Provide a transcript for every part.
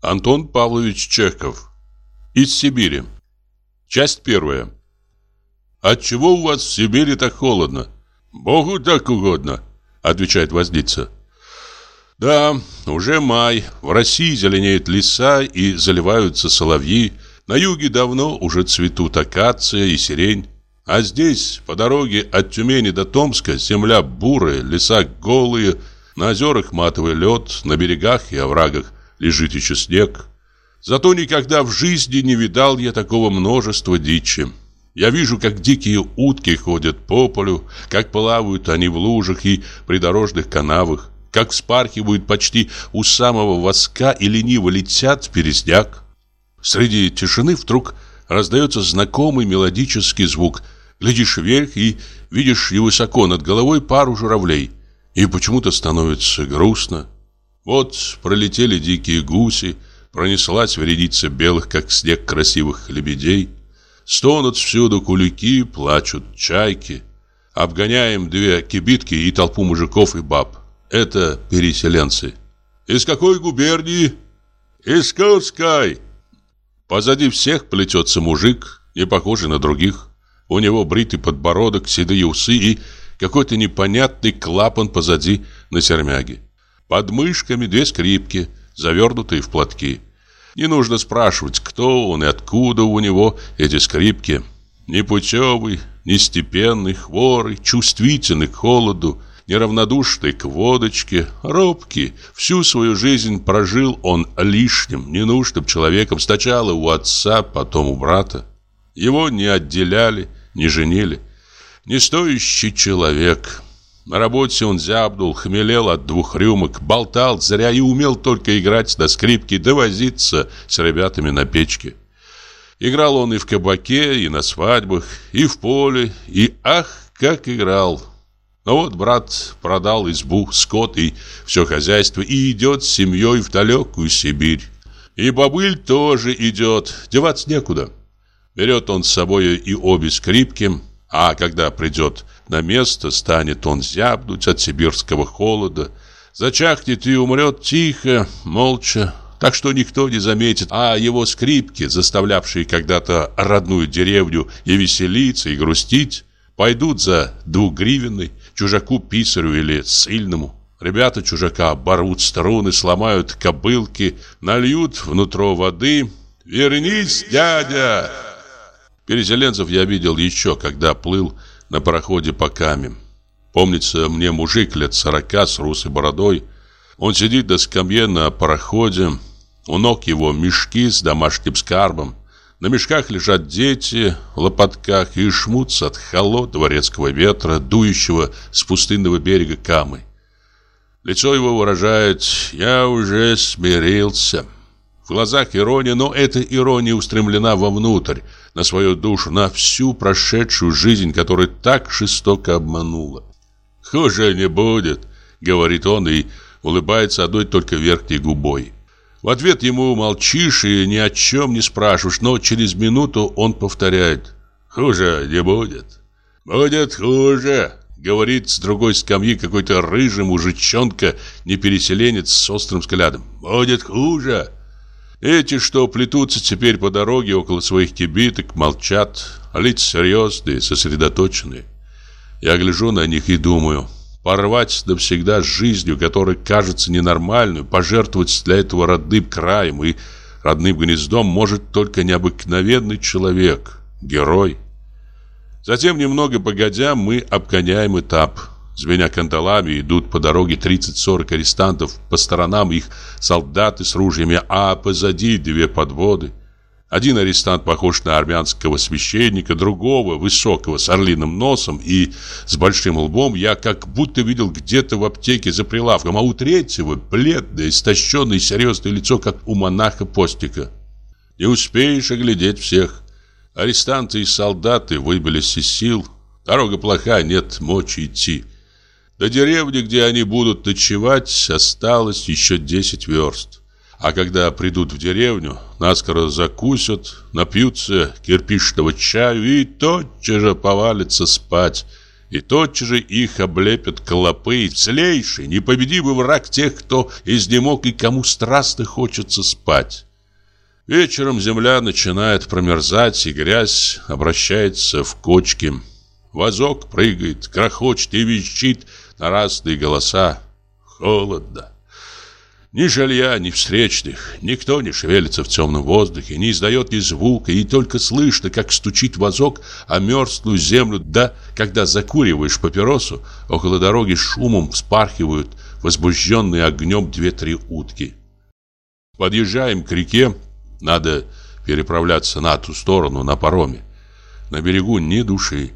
Антон Павлович Чехов. Из Сибири. Часть первая. Отчего у вас в Сибири так холодно? Богу так угодно, отвечает возница. Да, уже май. В России зеленеют леса и заливаются соловьи. На юге давно уже цветут акация и сирень. А здесь, по дороге от Тюмени до Томска, земля бурая, леса голые, на озерах матовый лед, на берегах и оврагах лежит еще снег. Зато никогда в жизни не видал я такого множества дичи. Я вижу, как дикие утки ходят по полю, как плавают они в лужах и придорожных канавах, как вспархивают почти у самого воска и лениво летят в пересняк. Среди тишины вдруг раздается знакомый мелодический звук. Глядишь вверх и видишь невысоко над головой пару журавлей. И почему-то становится грустно. Вот пролетели дикие гуси, пронеслась вереница белых, как снег, красивых лебедей. Стонут всюду кулики, плачут чайки. Обгоняем две кибитки и толпу мужиков и баб. Это переселенцы. Из какой губернии? Из Курской. Позади всех плетется мужик, не похожий на других. У него бритый подбородок, седые усы и какой-то непонятный клапан позади на сермяге. Под мышками две скрипки, завернутые в платки. Не нужно спрашивать, кто он и откуда у него эти скрипки. Непутевый, нестепенный, хворый, чувствительный к холоду, неравнодушный к водочке, робкий. Всю свою жизнь прожил он лишним, ненужным человеком сначала у отца, потом у брата. Его не отделяли, не женили. Не стоящий человек. На работе он зябнул, хмелел от двух рюмок, болтал зря и умел только играть на скрипке да возиться с ребятами на печке. Играл он и в кабаке, и на свадьбах, и в поле, и ах, как играл. Но вот брат продал избу, скот и все хозяйство и идет с семьей в далекую Сибирь. И бобыль тоже идет, деваться некуда. Берет он с собой и обе скрипки, а когда придет на место, станет он зябнуть от сибирского холода, зачахнет и умрет тихо, молча, так что никто не заметит, а его скрипки, заставлявшие когда-то родную деревню и веселиться, и грустить, пойдут за двугривенной, чужаку-писарю или сильному. Ребята чужака оборвут струны, сломают кобылки, нальют внутрь воды. «Вернись, дядя!» Переселенцев я видел еще, когда плыл на пароходе по Каме. Помнится мне мужик лет сорока с русой бородой. Он сидит на скамье на пароходе. У ног его мешки с домашним скарбом. На мешках лежат дети в лопатках и шмутся от холодного резкого ветра, дующего с пустынного берега Камы. Лицо его выражает «Я уже смирился». В глазах ирония, но эта ирония устремлена вовнутрь, на свою душу, на всю прошедшую жизнь, которая так жестоко обманула. «Хуже не будет», — говорит он и улыбается одной только верхней губой. В ответ ему молчишь и ни о чем не спрашиваешь, но через минуту он повторяет «Хуже не будет». «Будет хуже», — говорит с другой скамьи какой-то рыжий мужичонка, не переселенец с острым взглядом. «Будет хуже». Эти, что плетутся теперь по дороге около своих кибиток, молчат, а лица серьезные, сосредоточенные. Я гляжу на них и думаю, порвать навсегда с жизнью, которая кажется ненормальной, пожертвовать для этого родным краем и родным гнездом может только необыкновенный человек, герой. Затем, немного погодя, мы обгоняем этап – Звеня кандалами идут по дороге 30-40 арестантов, по сторонам их солдаты с ружьями, а позади две подводы. Один арестант похож на армянского священника, другого, высокого, с орлиным носом и с большим лбом, я как будто видел где-то в аптеке за прилавком, а у третьего бледное, истощенное серьезное лицо, как у монаха-постика. Не успеешь оглядеть всех. Арестанты и солдаты выбились из сил. Дорога плохая, нет мочи идти. До деревни, где они будут ночевать, осталось еще 10 верст. А когда придут в деревню, наскоро закусят, напьются кирпичного чаю и тотчас же повалятся спать, И тотчас же их облепят клопы, злейший, непобедимый враг тех, кто изнемог и кому страстно хочется спать. Вечером земля начинает промерзать, и грязь обращается в кочки. Возок прыгает, крохочет и визжит разные голоса. Холодно. Ни жилья, ни встречных, никто не шевелится в темном воздухе, не издает ни звука, и только слышно, как стучит вазок о мерзлую землю, да, когда закуриваешь папиросу, около дороги шумом вспархивают возбужденные огнем две-три утки. Подъезжаем к реке, надо переправляться на ту сторону на пароме. На берегу ни души.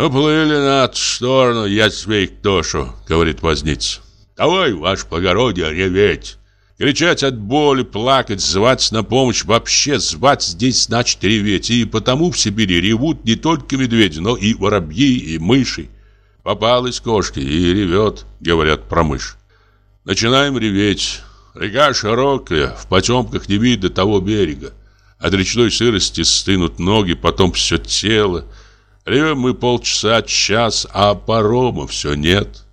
«Уплыли на ту сторону, я тебе их тошу», — говорит возница. Давай, ваше благородие, реветь. Кричать от боли, плакать, звать на помощь. Вообще звать здесь значит реветь. И потому в Сибири ревут не только медведи, но и воробьи, и мыши. Попалась кошки и ревет, говорят про мышь. Начинаем реветь. Река широкая, в потемках не видно того берега. От речной сырости стынут ноги, потом все тело. Ревем мы полчаса, час, а парома все нет.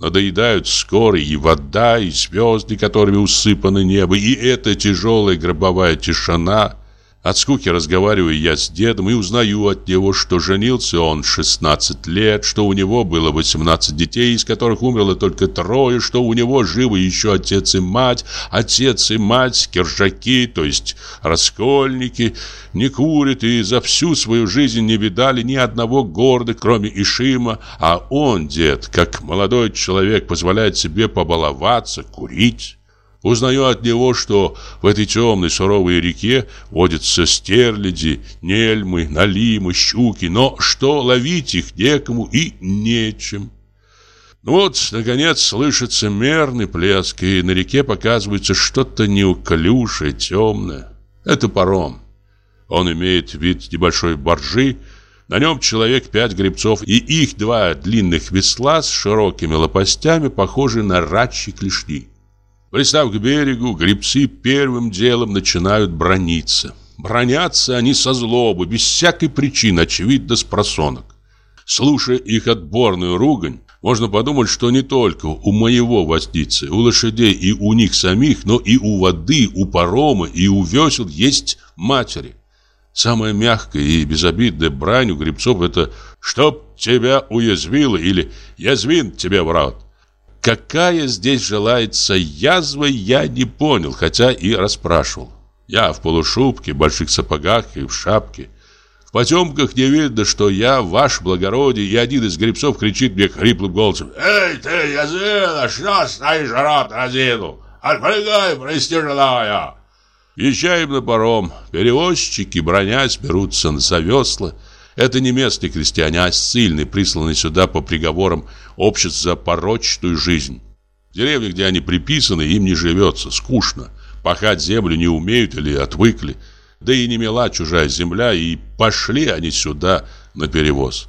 Надоедают скоро и вода, и звезды, которыми усыпано небо, и эта тяжелая гробовая тишина – от скуки разговариваю я с дедом и узнаю от него, что женился он 16 лет, что у него было 18 детей, из которых умерло только трое, что у него живы еще отец и мать, отец и мать, киржаки, то есть раскольники, не курят и за всю свою жизнь не видали ни одного города, кроме Ишима, а он, дед, как молодой человек, позволяет себе побаловаться, курить. Узнаю от него, что в этой темной суровой реке водятся стерляди, нельмы, налимы, щуки, но что ловить их некому и нечем. Ну вот, наконец, слышится мерный плеск, и на реке показывается что-то неуклюжее, темное. Это паром. Он имеет вид небольшой баржи, на нем человек пять гребцов, и их два длинных весла с широкими лопастями похожи на рачьи клешни. Пристав к берегу, гребцы первым делом начинают брониться. Бронятся они со злобы, без всякой причины, очевидно, с просонок. Слушая их отборную ругань, можно подумать, что не только у моего воздицы, у лошадей и у них самих, но и у воды, у парома и у весел есть матери. Самая мягкая и безобидная брань у гребцов это «чтоб тебя уязвило» или «язвин тебе, брат». Какая здесь желается язва, я не понял, хотя и расспрашивал. Я в полушубке, больших сапогах и в шапке. В потемках не видно, что я ваш благородие, и один из гребцов кричит мне хриплым голосом. «Эй, ты, язына, что стоишь, рот разинул? Отпрыгай, прости желая!» Езжаем на паром. Перевозчики, бронясь, берутся за весла. Это не местные крестьяне, а ссыльные, присланные сюда по приговорам обществ за порочную жизнь. В деревне, где они приписаны, им не живется, скучно. Пахать землю не умеют или отвыкли. Да и не мила чужая земля, и пошли они сюда на перевоз.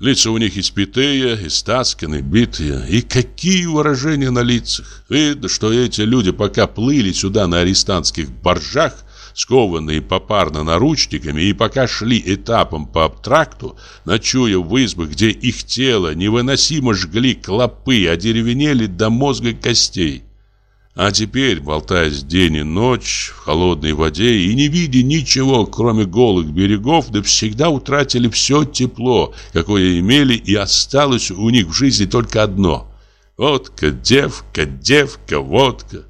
Лица у них испитые, истасканы, битые. И какие выражения на лицах. Видно, что эти люди, пока плыли сюда на арестантских боржах, скованные попарно наручниками, и пока шли этапом по тракту, ночуя в избах, где их тело невыносимо жгли клопы, одеревенели до мозга костей. А теперь, болтаясь день и ночь в холодной воде и не видя ничего, кроме голых берегов, навсегда утратили все тепло, какое имели, и осталось у них в жизни только одно – водка, девка, девка, водка.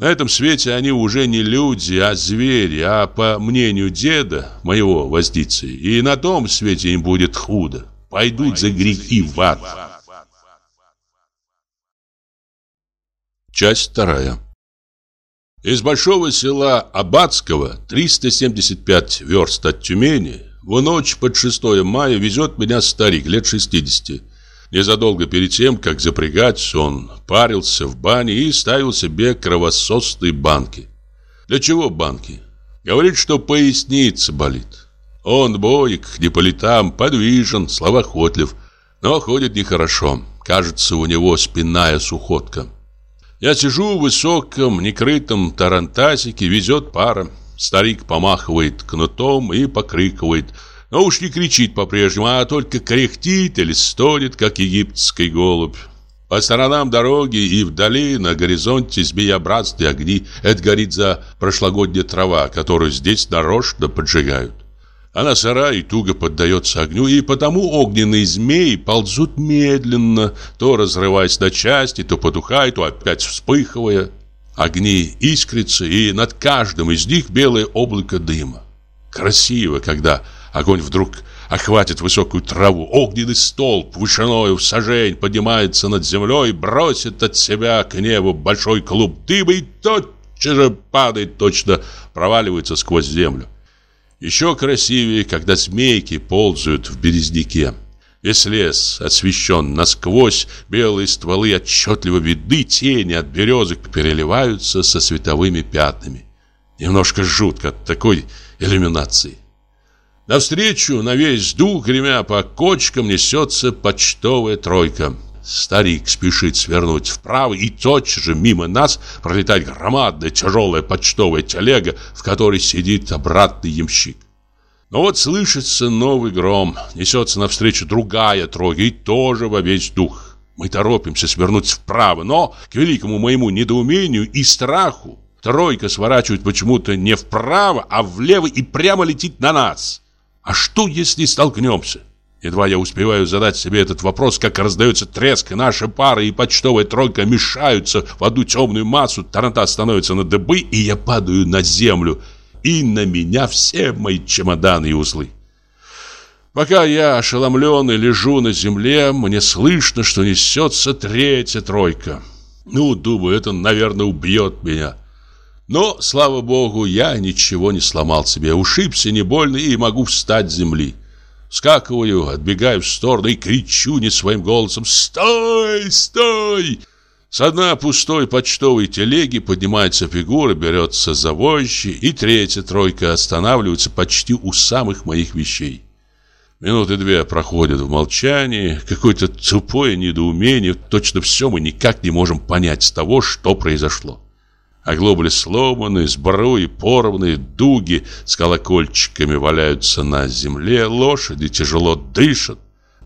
На этом свете они уже не люди, а звери, а по мнению деда, моего воздицы, и на том свете им будет худо. Пойдут за грехи в ад. Часть вторая. Из большого села Абадского, 375 верст от Тюмени, в ночь под 6 мая везет меня старик лет 60 Незадолго перед тем, как запрягать, он парился в бане и ставил себе кровососные банки. Для чего банки? Говорит, что поясница болит. Он боек, не по летам, подвижен, словоохотлив, но ходит нехорошо. Кажется, у него спинная сухотка. Я сижу в высоком, некрытом тарантасике, везет пара. Старик помахивает кнутом и покрикивает – но уж не кричит по-прежнему, а только кряхтит или стонет, как египетский голубь. По сторонам дороги и вдали на горизонте змееобразные огни. Это горит за прошлогодняя трава, которую здесь нарочно поджигают. Она сыра и туго поддается огню, и потому огненные змеи ползут медленно, то разрываясь на части, то потухая, то опять вспыхивая. Огни искрятся, и над каждым из них белое облако дыма. Красиво, когда огонь вдруг охватит высокую траву. Огненный столб вышиною в сажень поднимается над землей, бросит от себя к небу большой клуб дыма и тотчас же падает, точно проваливается сквозь землю. Еще красивее, когда змейки ползают в березняке. Весь лес освещен насквозь, белые стволы отчетливо видны, тени от березок переливаются со световыми пятнами. Немножко жутко от такой иллюминации. Навстречу на весь дух, гремя по кочкам, несется почтовая тройка. Старик спешит свернуть вправо, и тотчас же мимо нас пролетает громадная тяжелая почтовая телега, в которой сидит обратный ямщик. Но вот слышится новый гром, несется навстречу другая тройка, и тоже во весь дух. Мы торопимся свернуть вправо, но, к великому моему недоумению и страху, тройка сворачивает почему-то не вправо, а влево и прямо летит на нас. А что, если столкнемся? Едва я успеваю задать себе этот вопрос, как раздается треск, и наши пары и почтовая тройка мешаются в одну темную массу, таранта становится на дыбы, и я падаю на землю, и на меня все мои чемоданы и узлы. Пока я ошеломленный лежу на земле, мне слышно, что несется третья тройка. Ну, думаю, это, наверное, убьет меня. Но, слава богу, я ничего не сломал себе, ушибся не больно и могу встать с земли. Скакиваю, отбегаю в сторону и кричу не своим голосом «Стой! Стой!» С одной пустой почтовой телеги поднимается фигура, берется за вожжи, и третья тройка останавливается почти у самых моих вещей. Минуты две проходят в молчании, какое-то тупое недоумение, точно все мы никак не можем понять с того, что произошло. Оглобли сломаны, сбруи порванные, дуги с колокольчиками валяются на земле, лошади тяжело дышат.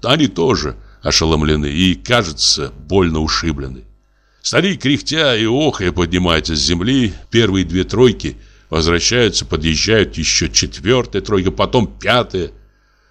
Они тоже ошеломлены и, кажется, больно ушиблены. Старик, кряхтя и охая, поднимается с земли. Первые две тройки возвращаются, подъезжают еще четвертая тройка, потом пятая.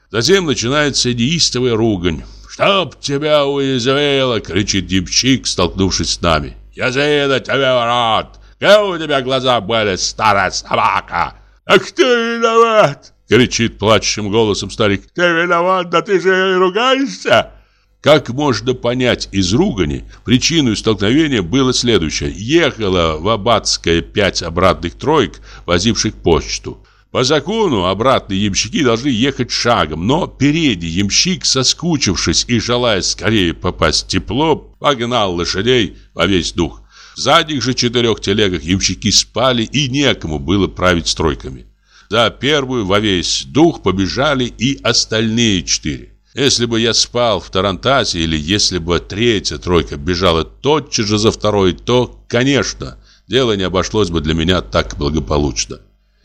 Затем начинается неистовая ругань. «Чтоб тебя уязвело!» — кричит Дипчик, столкнувшись с нами. «Я за это тебя рад!» Где у тебя глаза были, старая собака? А кто виноват? Кричит плачущим голосом старик. Ты виноват, да ты же ругаешься. Как можно понять из ругани, причиной столкновения было следующее. Ехала в Аббатское пять обратных троек, возивших почту. По закону обратные ямщики должны ехать шагом, но передний ямщик, соскучившись и желая скорее попасть в тепло, погнал лошадей во весь дух. Задних же четырех телегах ямщики спали, и некому было править стройками. За первую во весь дух побежали и остальные четыре. Если бы я спал в Тарантасе, или если бы третья тройка бежала тотчас же за второй, то, конечно, дело не обошлось бы для меня так благополучно.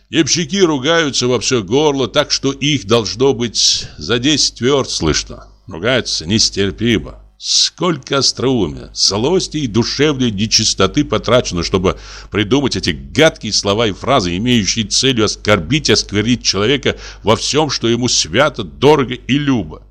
Ямщики ругаются во все горло, так что их должно быть за 10 верст слышно. Ругаются нестерпимо. Сколько остроумия, злости и душевной нечистоты потрачено, чтобы придумать эти гадкие слова и фразы, имеющие целью оскорбить и осквернить человека во всем, что ему свято, дорого и любо.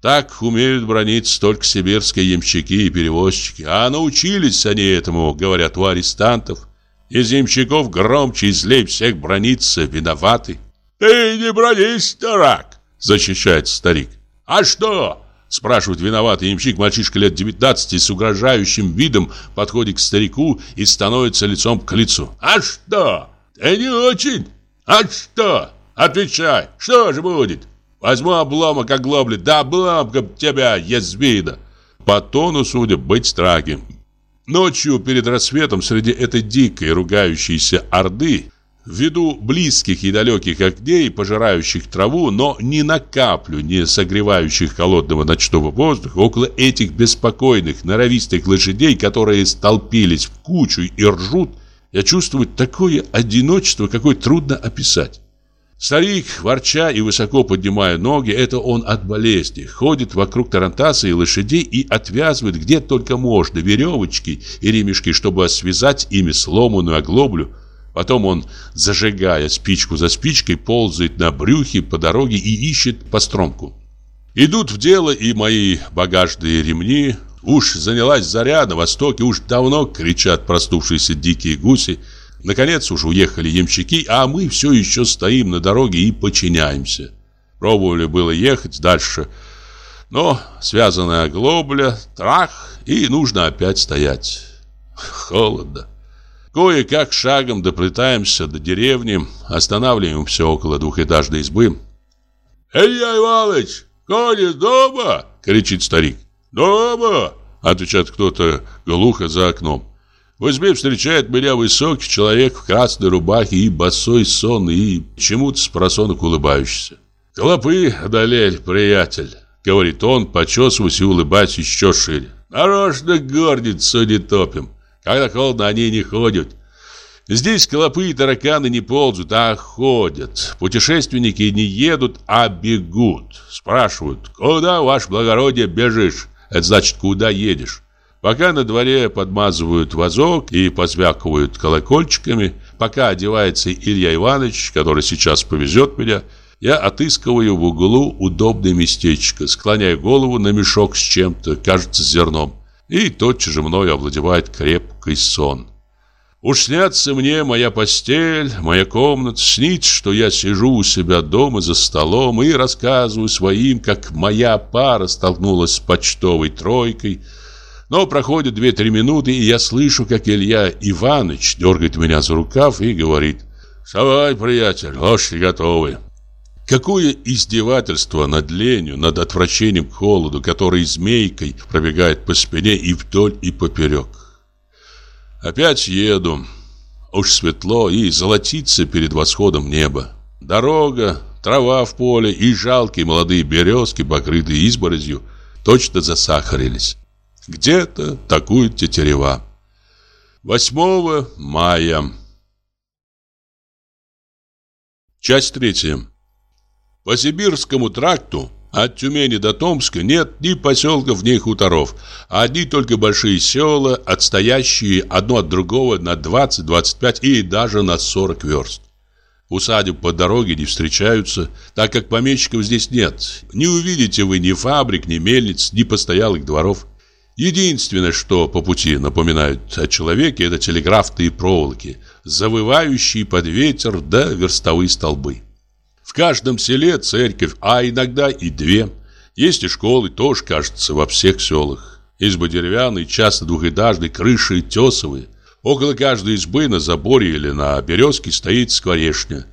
Так умеют брониться только сибирские ямщики и перевозчики. А научились они этому, говорят, у арестантов. Из ямщиков громче и злей всех брониться виноваты. «Ты не бронись, дурак!» – защищает старик. «А что?» Спрашивает виноватый ямщик, мальчишка лет 19 с угрожающим видом подходит к старику и становится лицом к лицу. «А что? Ты не очень? А что? Отвечай, что же будет? Возьму обломок оглобли, да обломком тебя, язвина!» По тону, судя, быть страги. Ночью перед рассветом среди этой дикой ругающейся орды Ввиду близких и далеких огней, пожирающих траву, но ни на каплю не согревающих холодного ночного воздуха, около этих беспокойных, норовистых лошадей, которые столпились в кучу и ржут, я чувствую такое одиночество, какое трудно описать. Старик, ворча и высоко поднимая ноги, это он от болезни, ходит вокруг тарантаса и лошадей и отвязывает где только можно веревочки и ремешки, чтобы связать ими сломанную оглоблю. Потом он, зажигая спичку за спичкой, ползает на брюхе по дороге и ищет постромку. Идут в дело и мои багажные ремни. Уж занялась заря на востоке, уж давно кричат проснувшиеся дикие гуси. Наконец уж уехали ямщики, а мы все еще стоим на дороге и подчиняемся. Пробовали было ехать дальше, но связанная глобля, трах, и нужно опять стоять. Холодно. Кое-как шагом доплетаемся до деревни, останавливаемся около двухэтажной избы. «Илья Иванович, Коля дома?» — кричит старик. «Дома!» — отвечает кто-то глухо за окном. В избе встречает меня высокий человек в красной рубахе и босой сон, и чему-то с просонок улыбающийся. «Клопы одолель, приятель», — говорит он, почесываясь и улыбаясь еще шире. «Нарочно горницу не топим. Когда холодно, они не ходят. Здесь клопы и тараканы не ползут, а ходят. Путешественники не едут, а бегут. Спрашивают, куда, ваше благородие, бежишь? Это значит, куда едешь? Пока на дворе подмазывают вазок и позвякивают колокольчиками, пока одевается Илья Иванович, который сейчас повезет меня, я отыскиваю в углу удобное местечко, склоняя голову на мешок с чем-то, кажется, зерном, и тотчас же мною овладевает крепкий сон. Уж снятся мне моя постель, моя комната, снится, что я сижу у себя дома за столом и рассказываю своим, как моя пара столкнулась с почтовой тройкой, но проходит две-три минуты, и я слышу, как Илья Иванович дергает меня за рукав и говорит «Вставай, приятель, лошади готовы». Какое издевательство над ленью, над отвращением к холоду, который змейкой пробегает по спине и вдоль, и поперек. Опять еду. Уж светло и золотится перед восходом небо. Дорога, трава в поле и жалкие молодые березки, покрытые изморозью, точно засахарились. Где-то такуют тетерева. 8 мая. Часть третья. По Сибирскому тракту от Тюмени до Томска нет ни поселков, ни хуторов, одни только большие села, отстоящие одно от другого на 20, 25 и даже на 40 верст. Усадеб по дороге не встречаются, так как помещиков здесь нет. Не увидите вы ни фабрик, ни мельниц, ни постоялых дворов. Единственное, что по пути напоминают о человеке, это телеграфные проволоки, завывающие под ветер да верстовые столбы. Каждом селе церковь, а иногда и две. Есть и школы, тоже, кажется, во всех селах. Избы деревянные, часто двухэтажные, крыши тесовые. Около каждой избы на заборе или на березке стоит скворечня.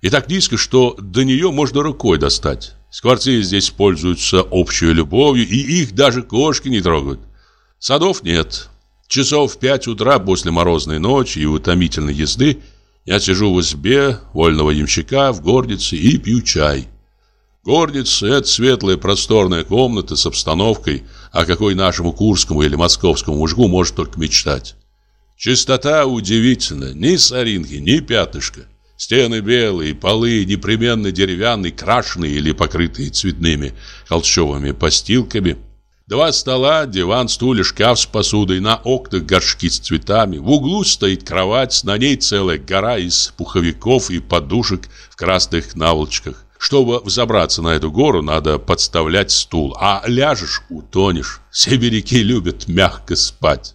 И так низко, что до нее можно рукой достать. Скворцы здесь пользуются общей любовью, и их даже кошки не трогают. Садов нет. Часов в пять утра после морозной ночи и утомительной езды я сижу в избе вольного ямщика в горнице и пью чай. Горница – это светлая просторная комната с обстановкой, о какой нашему курскому или московскому мужику может только мечтать. Чистота удивительна, ни соринки, ни пятнышка. Стены белые, полы непременно деревянные, крашеные или покрытые цветными холщовыми постилками – Два стола, диван, стулья, шкаф с посудой, на окнах горшки с цветами. В углу стоит кровать, на ней целая гора из пуховиков и подушек в красных наволочках. Чтобы взобраться на эту гору, надо подставлять стул, а ляжешь – утонешь. Сибиряки любят мягко спать.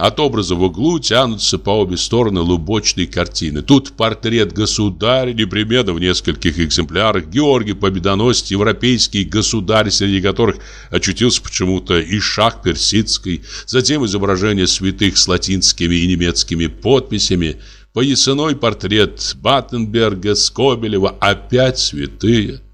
От образа в углу тянутся по обе стороны лубочные картины. Тут портрет государя, непременно в нескольких экземплярах, Георгий Победоносец, европейский государь, среди которых очутился почему-то и шах персидский, затем изображение святых с латинскими и немецкими подписями, поясной портрет Баттенберга, Скобелева, опять святые –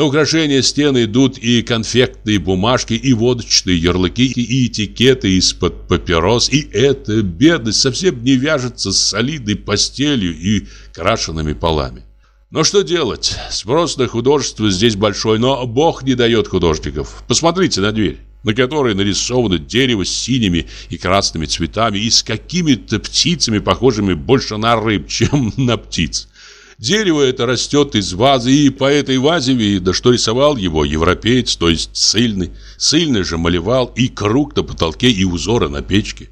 на украшение стены идут и конфектные бумажки, и водочные ярлыки, и этикеты из-под папирос. И эта бедность совсем не вяжется с солидной постелью и крашенными полами. Но что делать? Спрос на художество здесь большой, но Бог не дает художников. Посмотрите на дверь, на которой нарисовано дерево с синими и красными цветами и с какими-то птицами, похожими больше на рыб, чем на птиц. Дерево это растет из вазы, и по этой вазе видно, что рисовал его европеец, то есть сильный. Сильный же малевал и круг на потолке, и узоры на печке.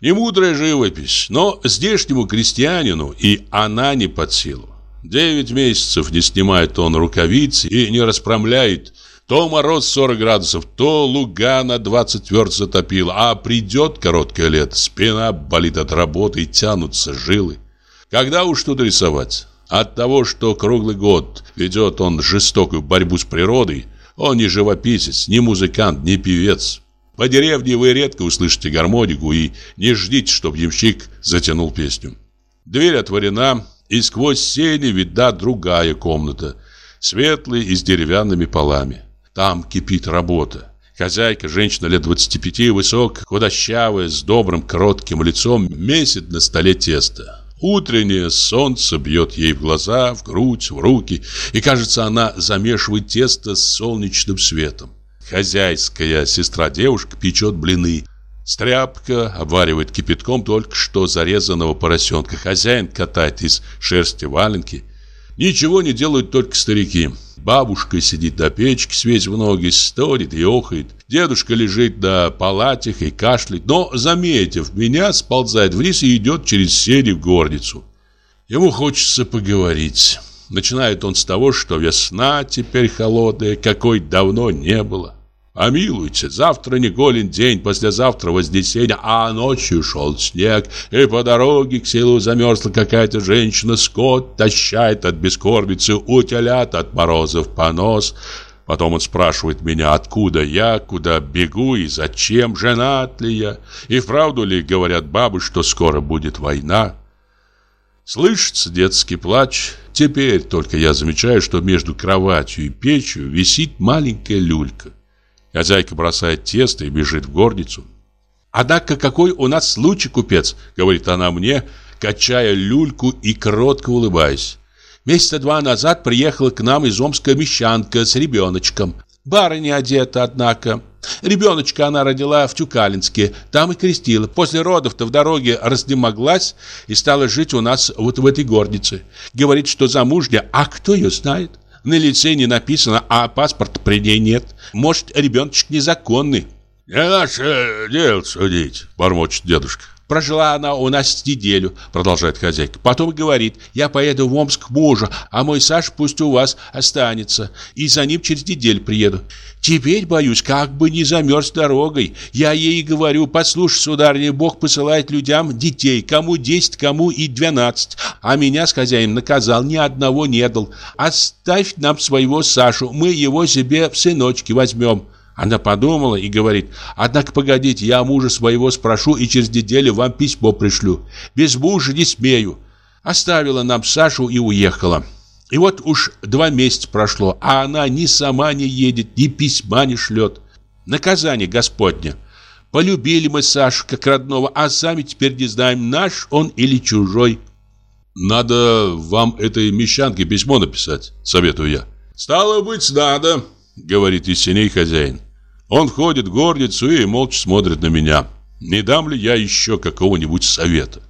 Немудрая живопись, но здешнему крестьянину и она не под силу. Девять месяцев не снимает он рукавицы и не расправляет. То мороз 40 градусов, то луга на 20 верст затопило, а придет короткое лето, спина болит от работы и тянутся жилы. Когда уж тут рисовать? От того, что круглый год ведет он жестокую борьбу с природой, он не живописец, не музыкант, не певец. По деревне вы редко услышите гармонику и не ждите, чтобы ямщик затянул песню. Дверь отворена, и сквозь сени видна другая комната, светлая и с деревянными полами. Там кипит работа. Хозяйка, женщина лет 25, высокая, худощавая, с добрым, кротким лицом, месит на столе тесто. Утреннее солнце бьет ей в глаза, в грудь, в руки, и, кажется, она замешивает тесто с солнечным светом. Хозяйская сестра-девушка печет блины. Стряпка обваривает кипятком только что зарезанного поросенка. Хозяин катает из шерсти валенки. Ничего не делают только старики. Бабушка сидит на печке, свесив ноги, стонет и охает. Дедушка лежит на палатях и кашляет, но, заметив меня, сползает вниз и идет через сени в горницу. Ему хочется поговорить. Начинает он с того, что весна теперь холодная, какой давно не было. Помилуйте, завтра не голен день, послезавтра вознесенье, а ночью шел снег, и по дороге к селу замерзла какая-то женщина, скот тащает от бескормицы, утелят от морозов понос. Потом он спрашивает меня, откуда я, куда бегу и зачем, женат ли я, и вправду ли говорят бабы, что скоро будет война. Слышится детский плач. Теперь только я замечаю, что между кроватью и печью висит маленькая люлька. Хозяйка бросает тесто и бежит в горницу. «Однако какой у нас случай, купец!» — говорит она мне, качая люльку и кротко улыбаясь. Месяца два назад приехала к нам из Омска мещанка с ребеночком. Барыня одета, однако. Ребеночка она родила в Тюкалинске, там и крестила. После родов-то в дороге разнемоглась и стала жить у нас вот в этой горнице. Говорит, что замужняя, а кто ее знает? На лице не написано, а паспорта при ней нет. Может, ребеночек незаконный. «Не наше дело судить», — бормочет дедушка. Прожила она у нас неделю, продолжает хозяйка. Потом говорит, я поеду в Омск к мужу, а мой Саш пусть у вас останется. И за ним через неделю приеду. Теперь боюсь, как бы не замерз дорогой. Я ей говорю, послушай, сударыня, Бог посылает людям детей, кому десять, кому и двенадцать. А меня с хозяином наказал, ни одного не дал. Оставь нам своего Сашу, мы его себе в сыночки возьмем. Она подумала и говорит, однако погодите, я мужа своего спрошу и через неделю вам письмо пришлю. Без мужа не смею. Оставила нам Сашу и уехала. И вот уж два месяца прошло, а она ни сама не едет, ни письма не шлет. Наказание Господне. Полюбили мы Сашу как родного, а сами теперь не знаем, наш он или чужой. Надо вам этой мещанке письмо написать, советую я. Стало быть, надо, говорит Есеней хозяин. Он входит в горницу и молча смотрит на меня. Не дам ли я еще какого-нибудь совета?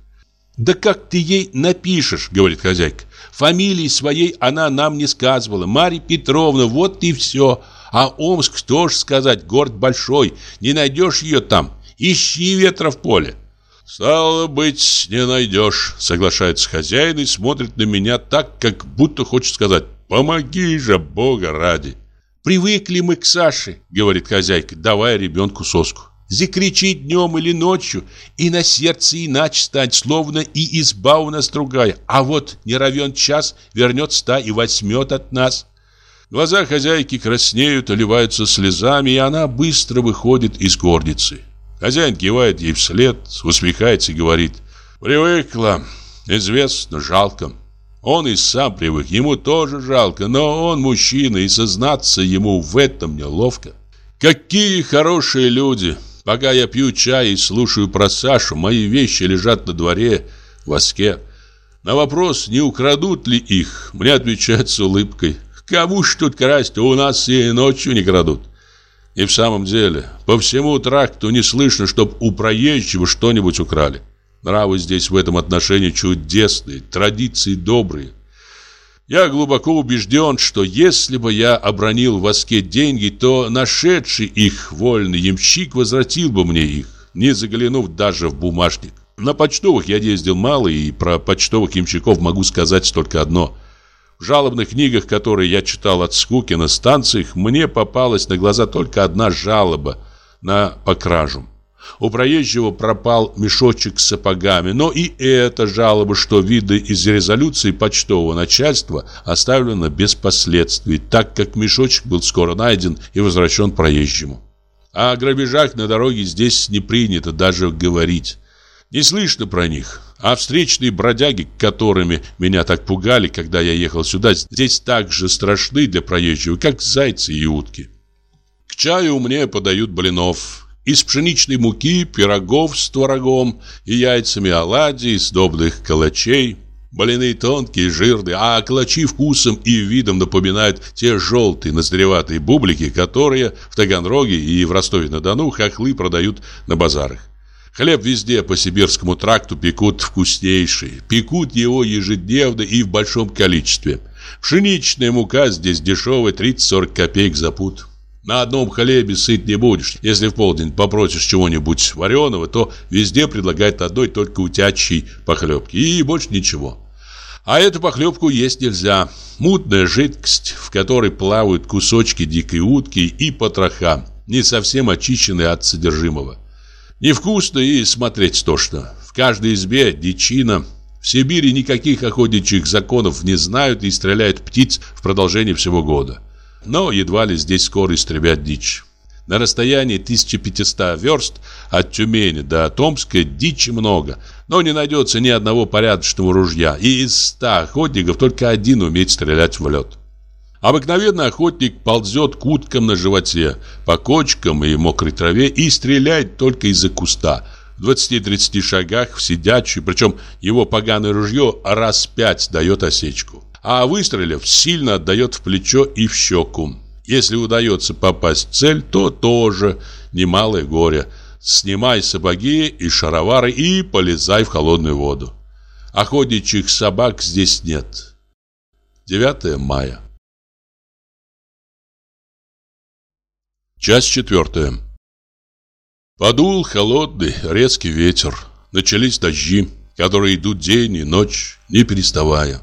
«Да как ты ей напишешь?» — говорит хозяйка. «Фамилии своей она нам не сказывала. Марья Петровна, вот и все. А Омск, тоже сказать, город большой. Не найдешь ее там. Ищи ветра в поле». «Стало быть, не найдешь», — соглашается хозяин и смотрит на меня так, как будто хочет сказать «Помоги же, Бога ради». «Привыкли мы к Саше», — говорит хозяйка, давая ребенку соску. Закричит днем или ночью, и на сердце иначе станет, словно и изба у нас другая. А вот не равен час, вернется та и возьмет от нас. Глаза хозяйки краснеют, оливаются слезами, и она быстро выходит из горницы. Хозяин кивает ей вслед, усмехается и говорит «Привыкла, известно, жалко». Он и сам привык, ему тоже жалко, но он мужчина, и сознаться ему в этом неловко. Какие хорошие люди! Пока я пью чай и слушаю про Сашу, мои вещи лежат на дворе в воске. На вопрос, не украдут ли их, мне отвечают с улыбкой. Кому ж тут красть, у нас и ночью не крадут. И в самом деле, по всему тракту не слышно, чтоб у проезжего что-нибудь украли. Нравы здесь в этом отношении чудесные, традиции добрые. Я глубоко убежден, что если бы я обронил в воске деньги, то нашедший их вольный ямщик возвратил бы мне их, не заглянув даже в бумажник. На почтовых я ездил мало, и про почтовых ямщиков могу сказать только одно. В жалобных книгах, которые я читал от скуки на станциях, мне попалась на глаза только одна жалоба на покражу. У проезжего пропал мешочек с сапогами, но и эта жалоба, что виды из резолюции почтового начальства оставлена без последствий, так как мешочек был скоро найден и возвращен проезжему. А о грабежах на дороге здесь не принято даже говорить. Не слышно про них. А встречные бродяги, которыми меня так пугали, когда я ехал сюда, здесь так же страшны для проезжего, как зайцы и утки. К чаю мне подают блинов. Из пшеничной муки, пирогов с творогом и яйцами оладий, сдобных калачей. Блины тонкие, жирные, а калачи вкусом и видом напоминают те желтые ноздреватые бублики, которые в Таганроге и в Ростове-на-Дону хохлы продают на базарах. Хлеб везде по сибирскому тракту пекут вкуснейший. Пекут его ежедневно и в большом количестве. Пшеничная мука здесь дешевая, 30-40 копеек за пуд. На одном хлебе сыт не будешь. Если в полдень попросишь чего-нибудь вареного, то везде предлагают одной только утячьей похлебки. И больше ничего. А эту похлебку есть нельзя. Мутная жидкость, в которой плавают кусочки дикой утки и потроха, не совсем очищенные от содержимого. Невкусно и смотреть тошно. В каждой избе дичина. В Сибири никаких охотничьих законов не знают и стреляют птиц в продолжении всего года. Но едва ли здесь скоро истребят дичь. На расстоянии 1500 верст от Тюмени до Томска дичи много, но не найдется ни одного порядочного ружья, и из ста охотников только один умеет стрелять в лед. Обыкновенный охотник ползет к уткам на животе, по кочкам и мокрой траве и стреляет только из-за куста. В 20-30 шагах в сидячий, причем его поганое ружье раз пять дает осечку. А выстрелив, сильно отдает в плечо и в щеку. Если удается попасть в цель, то тоже немалое горе. Снимай сапоги и шаровары и полезай в холодную воду. Охотничьих собак здесь нет. 9 мая. Часть четвертая. Подул холодный, резкий ветер. Начались дожди, которые идут день и ночь, не переставая.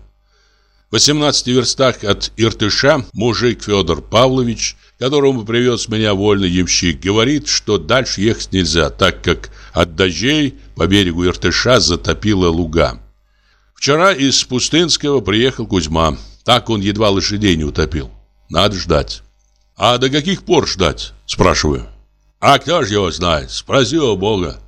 В 18 верстах от Иртыша мужик Федор Павлович, которому привез меня вольный ямщик, говорит, что дальше ехать нельзя, так как от дождей по берегу Иртыша затопило луга. Вчера из Пустынского приехал Кузьма. Так он едва лошадей не утопил. Надо ждать. «А до каких пор ждать?» – спрашиваю. «А кто же его знает? Спроси у Бога».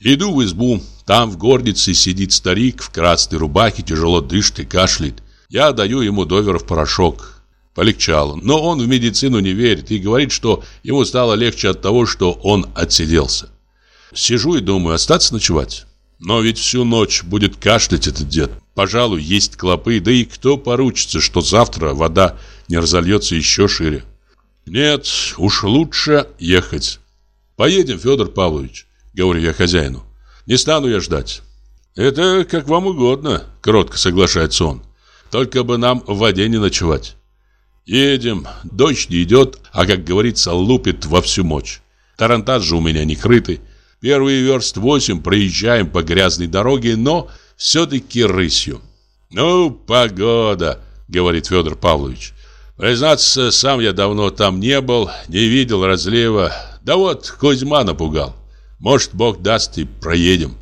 Иду в избу. Там в горнице сидит старик в красной рубахе, тяжело дышит и кашляет. Я даю ему доверов порошок. Полегчало. Но он в медицину не верит и говорит, что ему стало легче от того, что он отсиделся. Сижу и думаю, остаться ночевать. Но ведь всю ночь будет кашлять этот дед. Пожалуй, есть клопы, да и кто поручится, что завтра вода не разольется еще шире. Нет, уж лучше ехать. Поедем, Федор Павлович, говорю я хозяину. Не стану я ждать. Это как вам угодно, кротко соглашается он. Только бы нам в воде не ночевать. Едем, дождь не идет, а, как говорится, лупит во всю мощь. Тарантас же у меня не крытый. Первый верст восемь проезжаем по грязной дороге, но все-таки рысью. «Ну, погода», — говорит Федор Павлович. Признаться, сам я давно там не был, не видел разлива. Да вот, Кузьма напугал. Может, Бог даст и проедем.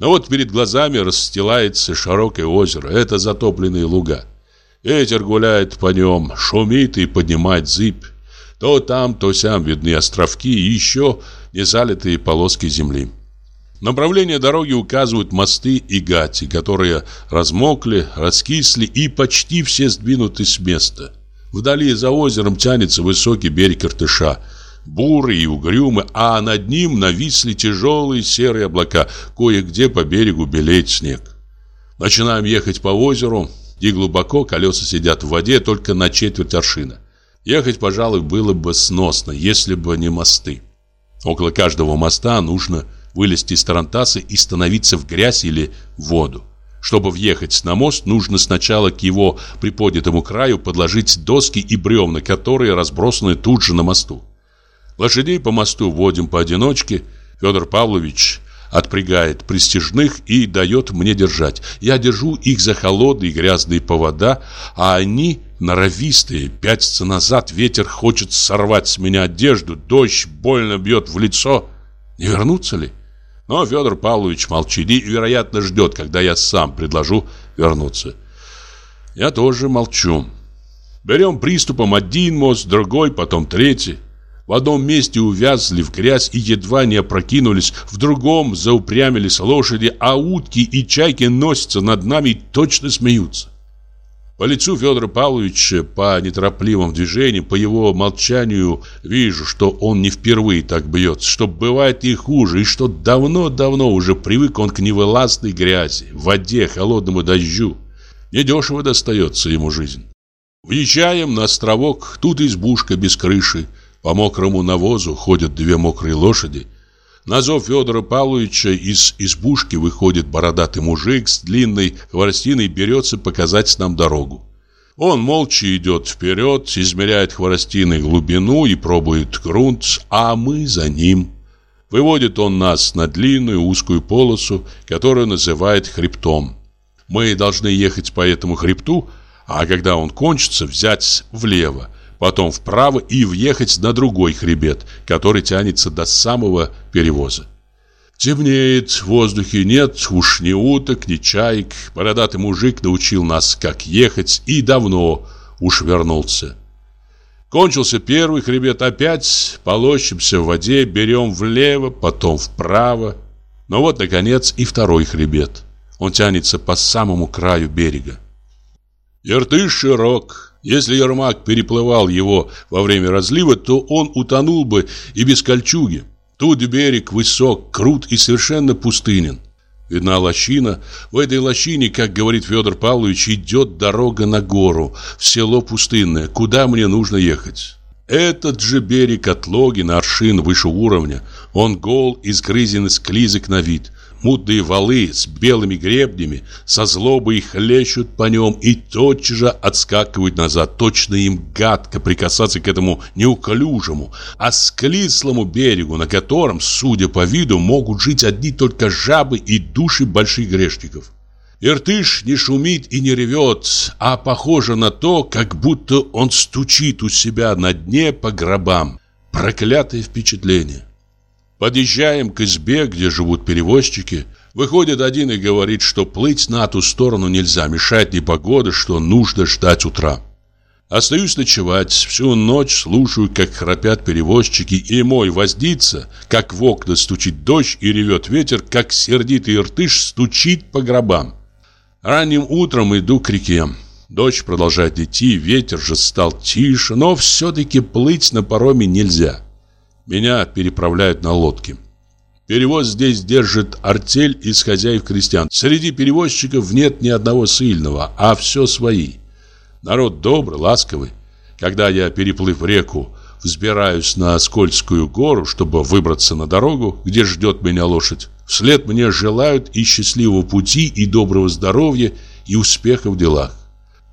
Но вот перед глазами расстилается широкое озеро. Это затопленные луга. Ветер гуляет по нем, шумит и поднимает зыбь. То там, то сям видны островки и еще не залитые полоски земли. Направление дороги указывают мосты и гати, которые размокли, раскисли и почти все сдвинуты с места. Вдали за озером тянется высокий берег Иртыша, бурый и угрюмый, а над ним нависли тяжелые серые облака, кое-где по берегу белеет снег. Начинаем ехать по озеру, и глубоко колеса сидят в воде только на четверть аршина. Ехать, пожалуй, было бы сносно, если бы не мосты. Около каждого моста нужно вылезти из тарантаса и становиться в грязь или в воду. Чтобы въехать на мост, нужно сначала к его приподнятому краю подложить доски и бревна, которые разбросаны тут же на мосту. Лошадей по мосту вводим поодиночке. Федор Павлович отпрягает пристежных и дает мне держать. Я держу их за холодные грязные повода, а они норовистые. Пятятся назад, ветер хочет сорвать с меня одежду, дождь больно бьет в лицо. Не вернуться ли? Но Федор Павлович молчит и, вероятно, ждет, когда я сам предложу вернуться. Я тоже молчу. Берем приступом один мост, другой, потом третий. В одном месте увязли в грязь и едва не опрокинулись, в другом заупрямились лошади, а утки и чайки носятся над нами и точно смеются. По лицу Федора Павловича, по неторопливым движениям, по его молчанию вижу, что он не впервые так бьется, что бывает и хуже, и что давно-давно уже привык он к невылазной грязи, воде, холодному дождю. Недешево достается ему жизнь. Въезжаем на островок, тут избушка без крыши, по мокрому навозу ходят две мокрые лошади – на зов Федора Павловича из избушки выходит бородатый мужик с длинной хворостиной и берется показать нам дорогу. Он молча идет вперед, измеряет хворостиной глубину и пробует грунт, а мы за ним. Выводит он нас на длинную узкую полосу, которую называет хребтом. Мы должны ехать по этому хребту, а когда он кончится, взять влево потом вправо и въехать на другой хребет, который тянется до самого перевоза. Темнеет, в воздухе нет уж ни уток, ни чаек. Бородатый мужик научил нас, как ехать, и давно уж вернулся. Кончился первый хребет, опять полощемся в воде, берем влево, потом вправо. Но вот, наконец, и второй хребет. Он тянется по самому краю берега. Иртыш широк, если Ермак переплывал его во время разлива, то он утонул бы и без кольчуги. Тут берег высок, крут и совершенно пустынен. Видна лощина. В этой лощине, как говорит Федор Павлович, идет дорога на гору, в село пустынное. Куда мне нужно ехать? Этот же берег от логи на аршин выше уровня. Он гол, изгрызен из клизок на вид. Мутные валы с белыми гребнями со злобой хлещут по нем и тотчас же отскакивают назад. Точно им гадко прикасаться к этому неуклюжему, склизлому берегу, на котором, судя по виду, могут жить одни только жабы и души больших грешников. Иртыш не шумит и не ревет, а похоже на то, как будто он стучит у себя на дне по гробам. Проклятое впечатление. Подъезжаем к избе, где живут перевозчики. Выходит один и говорит, что плыть на ту сторону нельзя, мешает непогода, что нужно ждать утра. Остаюсь ночевать, всю ночь слушаю, как храпят перевозчики, и мой воздится, как в окна стучит дождь и ревет ветер, как сердитый иртыш стучит по гробам. Ранним утром иду к реке. Дождь продолжает идти, ветер же стал тише, но все-таки плыть на пароме нельзя. Меня переправляют на лодке. Перевоз здесь держит артель из хозяев-крестьян. Среди перевозчиков нет ни одного сильного, а все свои. Народ добрый, ласковый. Когда я, переплыв реку, взбираюсь на скользкую гору, чтобы выбраться на дорогу, где ждет меня лошадь, вслед мне желают и счастливого пути, и доброго здоровья, и успеха в делах.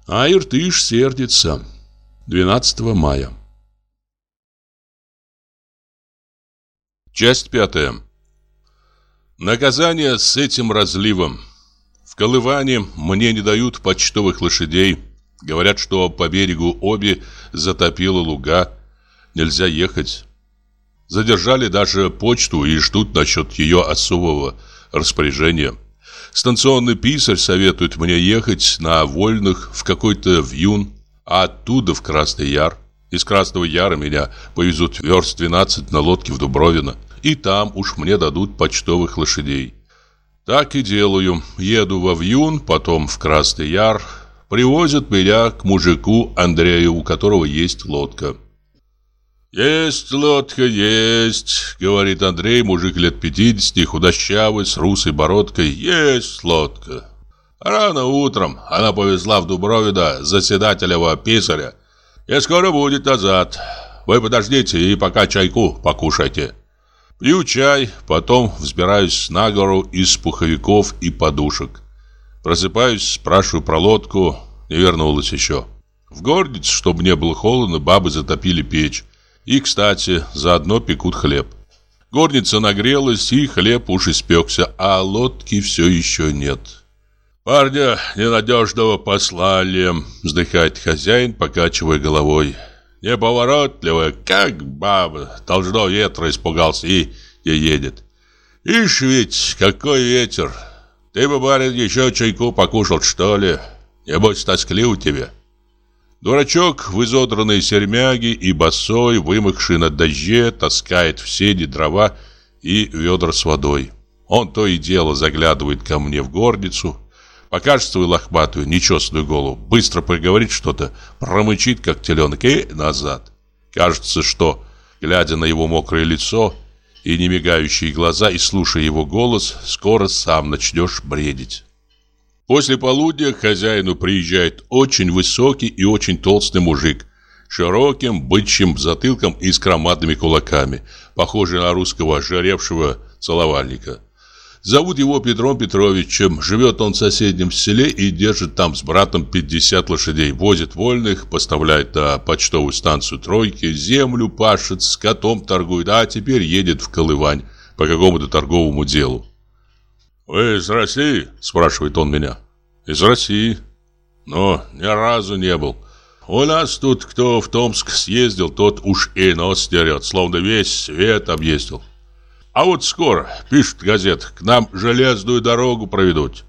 А Иртыш сердится. 12 мая. Часть пятая. Наказание с этим разливом. В Колыване мне не дают почтовых лошадей. Говорят, что по берегу обе затопило луга. Нельзя ехать. Задержали даже почту и ждут насчет ее особого распоряжения. Станционный писарь советует мне ехать на вольных в какой-то вьюн, а оттуда в Красный Яр. Из Красного Яра меня повезут верст 12 на лодке в Дубровино и там уж мне дадут почтовых лошадей. Так и делаю. Еду во Вьюн, потом в Красный Яр. Привозят меня к мужику Андрею, у которого есть лодка. «Есть лодка, есть», — говорит Андрей, мужик лет 50, худощавый, с русой бородкой. «Есть лодка». Рано утром она повезла в Дубровино заседателева писаря. И скоро будет назад. Вы подождите и пока чайку покушайте. Пью чай, потом взбираюсь на гору из пуховиков и подушек. Просыпаюсь, спрашиваю про лодку, не вернулась еще. В горнице, чтобы не было холодно, бабы затопили печь. И, кстати, заодно пекут хлеб. Горница нагрелась, и хлеб уж испекся, а лодки все еще нет. «Парня ненадежного послали», — вздыхает хозяин, покачивая головой. «Неповоротливая, как баба, должно ветра испугался и не едет. Ишь ведь, какой ветер! Ты бы, барин, еще чайку покушал, что ли? Небось, тоскливо тебе». Дурачок в изодранной сермяге и босой, вымокший на дожде, таскает в сене дрова и ведра с водой. Он то и дело заглядывает ко мне в горницу, покажет свою лохматую, нечестную голову, быстро проговорит что-то, промычит, как теленок, и назад. Кажется, что, глядя на его мокрое лицо и немигающие глаза, и слушая его голос, скоро сам начнешь бредить. После полудня к хозяину приезжает очень высокий и очень толстый мужик широким бычьим затылком и с громадными кулаками, похожий на русского ожиревшего целовальника. Зовут его Петром Петровичем, живет он в соседнем селе и держит там с братом 50 лошадей, возит вольных, поставляет на почтовую станцию тройки, землю пашет, с котом торгует, а теперь едет в Колывань по какому-то торговому делу. «Вы из России?» – спрашивает он меня. «Из России. Но ни разу не был. У нас тут кто в Томск съездил, тот уж и нос дерет, словно весь свет объездил. А вот скоро, пишет газет, к нам железную дорогу проведут.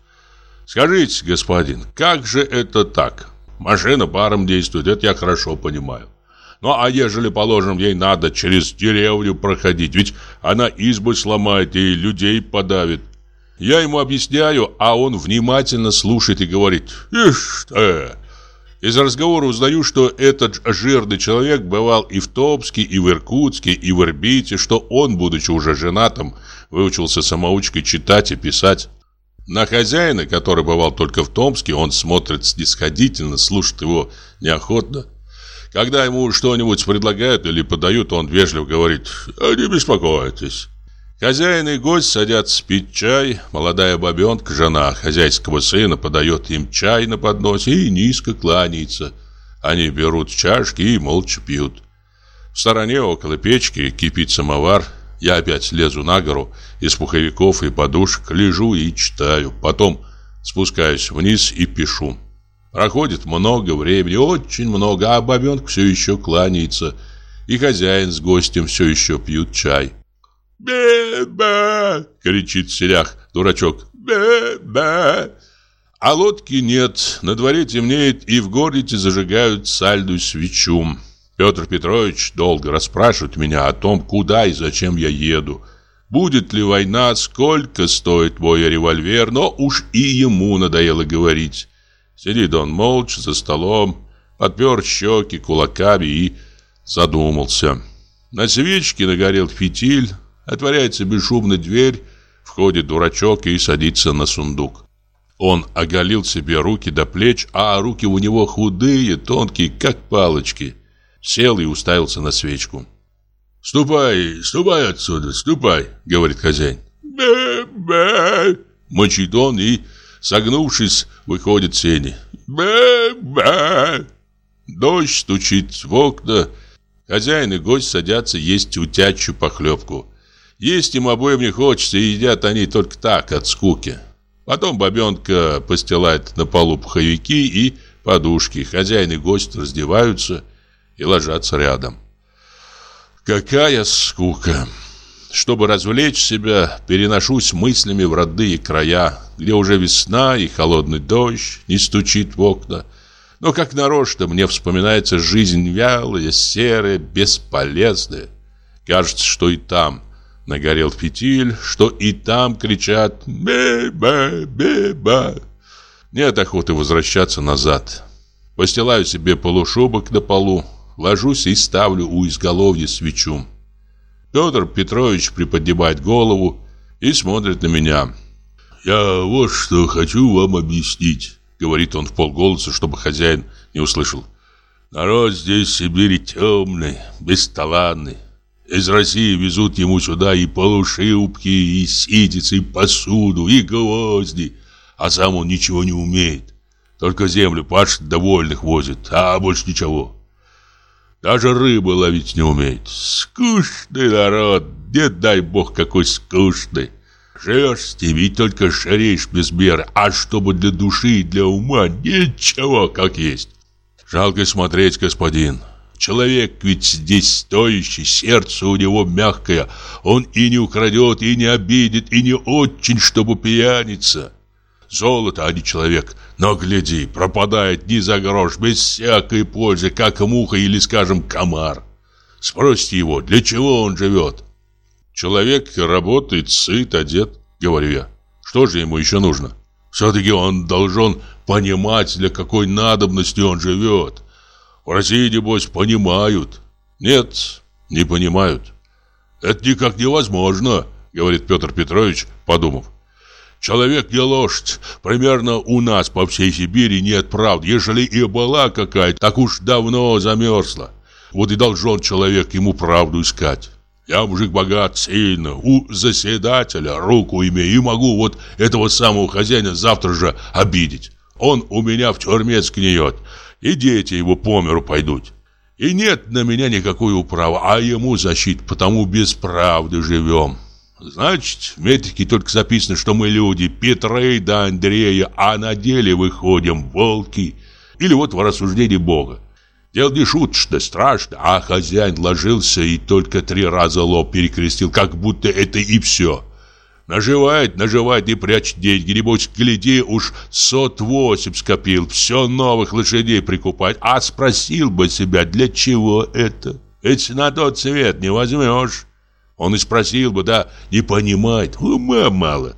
Скажите, господин, как же это так? Машина паром действует, это я хорошо понимаю. Ну а ежели, положим, ей надо через деревню проходить, ведь она избы сломает и людей подавит. Я ему объясняю, а он внимательно слушает и говорит «Ишь ты!» Из разговора узнаю, что этот жирный человек бывал и в Томске, и в Иркутске, и в Ирбите, что он, будучи уже женатым, выучился самоучкой читать и писать. На хозяина, который бывал только в Томске, он смотрит снисходительно, слушает его неохотно. Когда ему что-нибудь предлагают или подают, он вежливо говорит «Не беспокойтесь». Хозяин и гость садятся пить чай. Молодая бабенка, жена хозяйского сына, подает им чай на подносе и низко кланяется. Они берут чашки и молча пьют. В стороне около печки кипит самовар. Я опять лезу на гору, из пуховиков и подушек лежу и читаю. Потом спускаюсь вниз и пишу. Проходит много времени, очень много, а бабенка все еще кланяется. И хозяин с гостем все еще пьют чай. «Бе-бе!» — кричит селях, дурачок. «Бе-бе!» А лодки нет, на дворе темнеет, и в городе зажигают сальную свечу. Петр Петрович долго расспрашивает меня о том, куда и зачем я еду. Будет ли война, сколько стоит мой револьвер, но уж и ему надоело говорить. Сидит он молча за столом, подпер щеки кулаками и задумался. На свечке нагорел фитиль, Отворяется бесшумно дверь, входит дурачок и садится на сундук. Он оголил себе руки до плеч, а руки у него худые, тонкие, как палочки. Сел и уставился на свечку. «Ступай, ступай отсюда, ступай», — говорит хозяин. «Бэ-бэ», — мочит он и, согнувшись, выходит в сени. «Бэ-бэ». Дождь стучит в окна. Хозяин и гость садятся есть утячью похлебку. Есть им обоим не хочется, и едят они только так, от скуки. Потом бабенка постилает на полу пуховики и подушки. Хозяин и гость раздеваются и ложатся рядом. Какая скука! Чтобы развлечь себя, переношусь мыслями в родные края, где уже весна и холодный дождь не стучит в окна. Но как нарочно мне вспоминается жизнь вялая, серая, бесполезная. Кажется, что и там – Нагорел фитиль, что и там кричат «Бе-ба, Нет охоты возвращаться назад. Постилаю себе полушубок на полу, ложусь и ставлю у изголовья свечу. Петр Петрович приподнимает голову и смотрит на меня. «Я вот что хочу вам объяснить», — говорит он в полголоса, чтобы хозяин не услышал. «Народ здесь в Сибири темный, бесталанный. Из России везут ему сюда и полушубки, и ситицы, и посуду, и гвозди. а сам он ничего не умеет. Только землю пашет довольных возит, а больше ничего. Даже рыбу ловить не умеет. Скучный народ, не дай бог какой скучный. Живешь с ними и только шареешь без меры, а чтобы для души и для ума ничего как есть. Жалко смотреть, господин. Человек ведь здесь стоящий, сердце у него мягкое. Он и не украдет, и не обидит, и не очень, чтобы пьяница. Золото, а не человек. Но гляди, пропадает ни за грош, без всякой пользы, как муха или, скажем, комар. Спросите его, для чего он живет? Человек работает, сыт, одет, говорю я. Что же ему еще нужно? Все-таки он должен понимать, для какой надобности он живет. В России, небось, понимают. Нет, не понимают. Это никак невозможно, говорит Петр Петрович, подумав. Человек не лошадь. Примерно у нас по всей Сибири нет правды. Ежели и была какая-то, так уж давно замерзла. Вот и должен человек ему правду искать. Я мужик богат, сильно, у заседателя руку имею и могу вот этого самого хозяина завтра же обидеть. Он у меня в тюрьме сгниет, и дети его по миру пойдут. И нет на меня никакой управы, а ему защит, потому без правды живем. Значит, в метрике только записано, что мы люди, Петрей да Андрея, а на деле выходим волки. Или вот в рассуждении Бога. Дело не шуточно, страшно, а хозяин ложился и только три раза лоб перекрестил, как будто это и все. Наживает, наживает и прячет деньги. Небось, гляди, уж сот восемь скопил, все новых лошадей прикупать. А спросил бы себя, для чего это? Ведь на тот свет не возьмешь. Он и спросил бы, да не понимает, ума мало.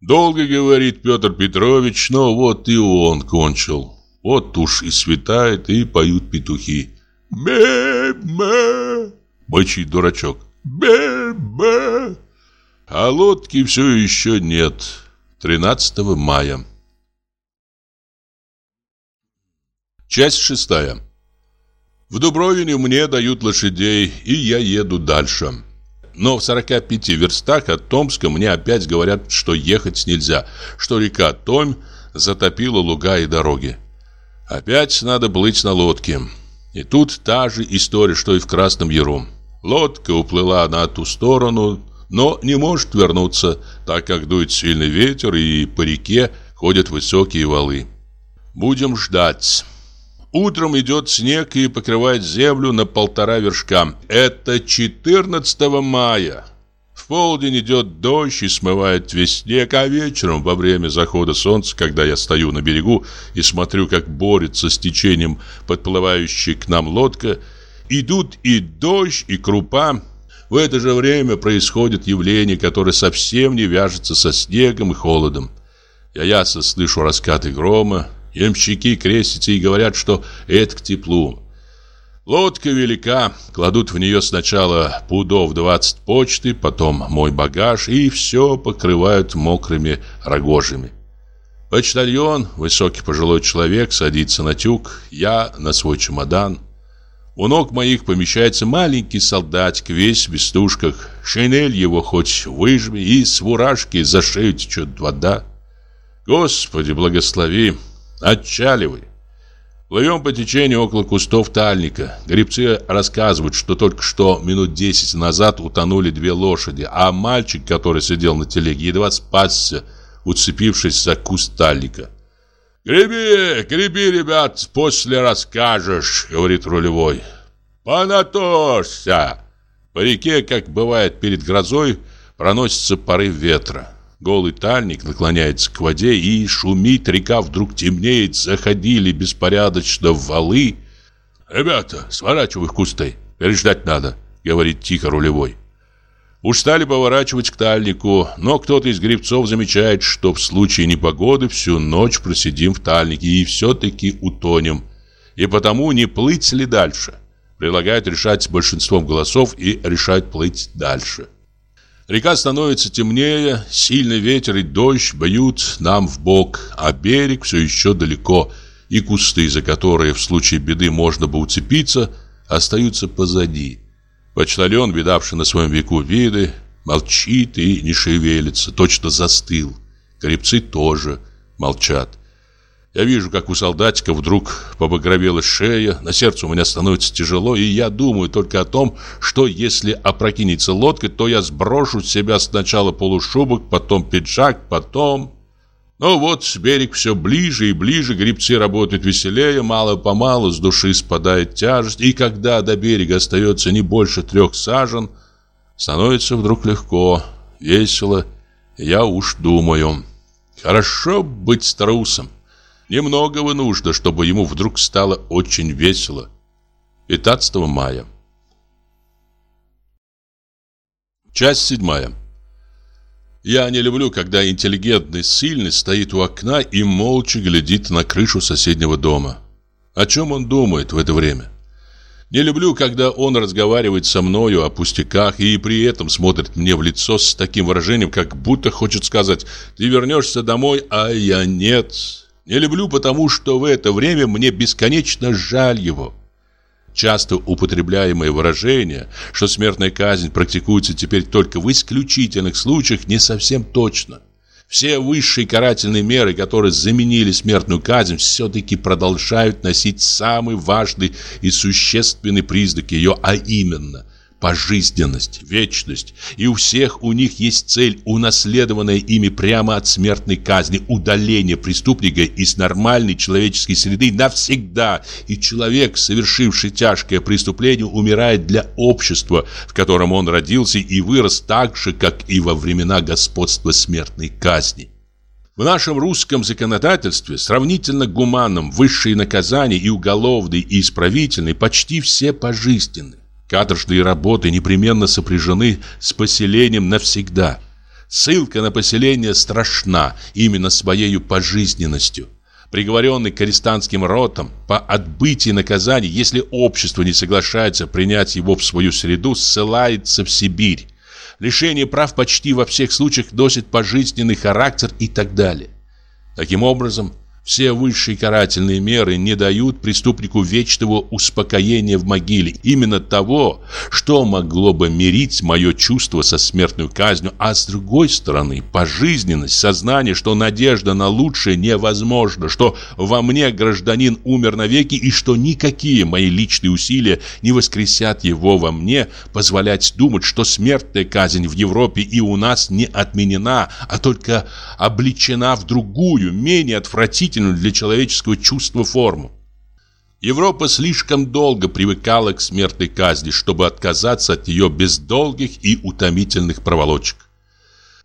Долго говорит Петр Петрович, но вот и он кончил. Вот уж и светает, и поют петухи. «Ме-ме!» — мочит дурачок. «Ме-ме!» А лодки все еще нет. 13 мая. Часть шестая. В Дубровине мне дают лошадей, и я еду дальше. Но в 45 верстах от Томска мне опять говорят, что ехать нельзя, что река Томь затопила луга и дороги. Опять надо плыть на лодке. И тут та же история, что и в Красном Яру. Лодка уплыла на ту сторону, но не может вернуться, так как дует сильный ветер и по реке ходят высокие валы. Будем ждать. Утром идет снег и покрывает землю на полтора вершка. Это 14 мая. В полдень идет дождь и смывает весь снег, а вечером, во время захода солнца, когда я стою на берегу и смотрю, как борется с течением подплывающая к нам лодка, идут и дождь, и крупа. В это же время происходит явление, которое совсем не вяжется со снегом и холодом. Я ясно слышу раскаты грома, Ямщики крестятся и говорят, что это к теплу. Лодка велика, кладут в нее сначала пудов 20 почты, потом мой багаж и все покрывают мокрыми рогожами. Почтальон, высокий пожилой человек, садится на тюк, я на свой чемодан. У ног моих помещается маленький солдатик, весь в вестушках. Шинель его хоть выжми, и с фуражки за шею течет вода. Господи, благослови! Отчаливай. Плывем по течению около кустов тальника. Гребцы рассказывают, что только что минут десять назад утонули две лошади, а мальчик, который сидел на телеге, едва спасся, уцепившись за куст тальника. «Греби, греби, ребят, после расскажешь», — говорит рулевой. «Понатошься!» По реке, как бывает перед грозой, проносится порыв ветра. Голый тальник наклоняется к воде и шумит, река вдруг темнеет, заходили беспорядочно в валы. «Ребята, сворачивай в кусты, переждать надо», — говорит тихо рулевой. Уж стали поворачивать к тальнику, но кто-то из гребцов замечает, что в случае непогоды всю ночь просидим в тальнике и все-таки утонем. И потому не плыть ли дальше. Предлагают решать большинством голосов и решать плыть дальше. Река становится темнее, сильный ветер и дождь бьют нам в бок, а берег все еще далеко, и кусты, за которые в случае беды можно бы уцепиться, остаются позади. Почтальон, видавший на своем веку виды, молчит и не шевелится, точно застыл. Гребцы тоже молчат. Я вижу, как у солдатика вдруг побагровела шея, на сердце у меня становится тяжело, и я думаю только о том, что если опрокинется лодка, то я сброшу с себя сначала полушубок, потом пиджак, потом... Ну вот, берег все ближе и ближе, грибцы работают веселее, мало-помалу с души спадает тяжесть, и когда до берега остается не больше трех сажен, становится вдруг легко, весело, я уж думаю, хорошо быть трусом. Немногого нужно, чтобы ему вдруг стало очень весело. 15 мая. Часть седьмая. Я не люблю, когда интеллигентный, сильный стоит у окна и молча глядит на крышу соседнего дома. О чем он думает в это время? Не люблю, когда он разговаривает со мною о пустяках и при этом смотрит мне в лицо с таким выражением, как будто хочет сказать «Ты вернешься домой, а я нет». Не люблю, потому что в это время мне бесконечно жаль его. Часто употребляемое выражение, что смертная казнь практикуется теперь только в исключительных случаях, не совсем точно. Все высшие карательные меры, которые заменили смертную казнь, все-таки продолжают носить самый важный и существенный признак ее, а именно – пожизненность, вечность. И у всех у них есть цель, унаследованная ими прямо от смертной казни, удаление преступника из нормальной человеческой среды навсегда. И человек, совершивший тяжкое преступление, умирает для общества, в котором он родился и вырос так же, как и во времена господства смертной казни. В нашем русском законодательстве сравнительно гуманном высшие наказания и уголовные, и исправительные почти все пожизненны. Каторжные работы непременно сопряжены с поселением навсегда. Ссылка на поселение страшна именно своей пожизненностью. Приговоренный к арестантским ротам по отбытии наказания, если общество не соглашается принять его в свою среду, ссылается в Сибирь. Лишение прав почти во всех случаях носит пожизненный характер и так далее. Таким образом, все высшие карательные меры не дают преступнику вечного успокоения в могиле. Именно того, что могло бы мирить мое чувство со смертной казнью, а с другой стороны, пожизненность, сознание, что надежда на лучшее невозможна, что во мне гражданин умер навеки и что никакие мои личные усилия не воскресят его во мне, позволять думать, что смертная казнь в Европе и у нас не отменена, а только обличена в другую, менее отвратительную, естественную для человеческого чувства форму. Европа слишком долго привыкала к смертной казни, чтобы отказаться от нее без и утомительных проволочек.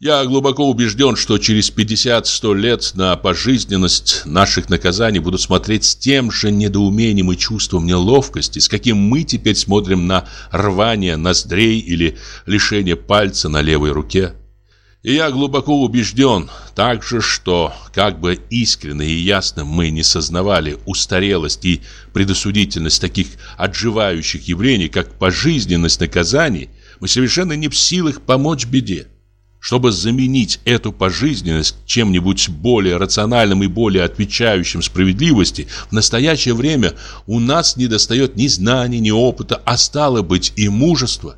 Я глубоко убежден, что через 50-100 лет на пожизненность наших наказаний будут смотреть с тем же недоумением и чувством неловкости, с каким мы теперь смотрим на рвание ноздрей или лишение пальца на левой руке. И я глубоко убежден также, что, как бы искренне и ясно мы не сознавали устарелость и предосудительность таких отживающих явлений, как пожизненность наказаний, мы совершенно не в силах помочь беде. Чтобы заменить эту пожизненность чем-нибудь более рациональным и более отвечающим справедливости, в настоящее время у нас не достает ни знаний, ни опыта, а стало быть и мужества.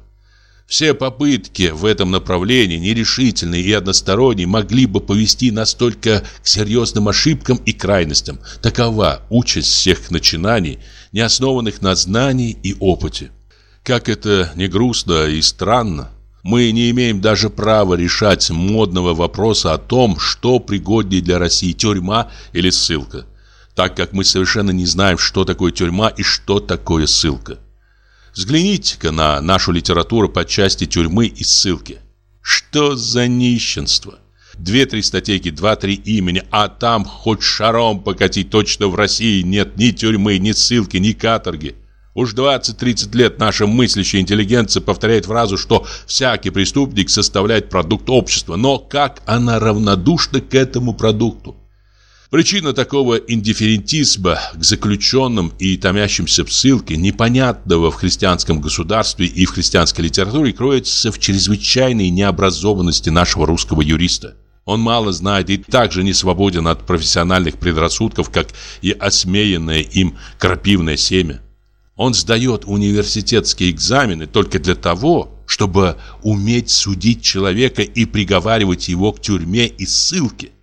Все попытки в этом направлении, нерешительные и односторонние, могли бы повести нас только к серьезным ошибкам и крайностям. Такова участь всех начинаний, не основанных на знании и опыте. Как это не грустно и странно, мы не имеем даже права решать модного вопроса о том, что пригоднее для России, тюрьма или ссылка, так как мы совершенно не знаем, что такое тюрьма и что такое ссылка. Взгляните-ка на нашу литературу по части тюрьмы и ссылки. Что за нищенство? Две-три статейки, два-три имени, а там хоть шаром покатить точно в России нет ни тюрьмы, ни ссылки, ни каторги. Уж 20-30 лет наша мыслящая интеллигенция повторяет фразу, что всякий преступник составляет продукт общества. Но как она равнодушна к этому продукту? Причина такого индифферентизма к заключенным и томящимся в ссылке, непонятного в христианском государстве и в христианской литературе, кроется в чрезвычайной необразованности нашего русского юриста. Он мало знает и также не свободен от профессиональных предрассудков, как и осмеянное им крапивное семя. Он сдает университетские экзамены только для того, чтобы уметь судить человека и приговаривать его к тюрьме и ссылке –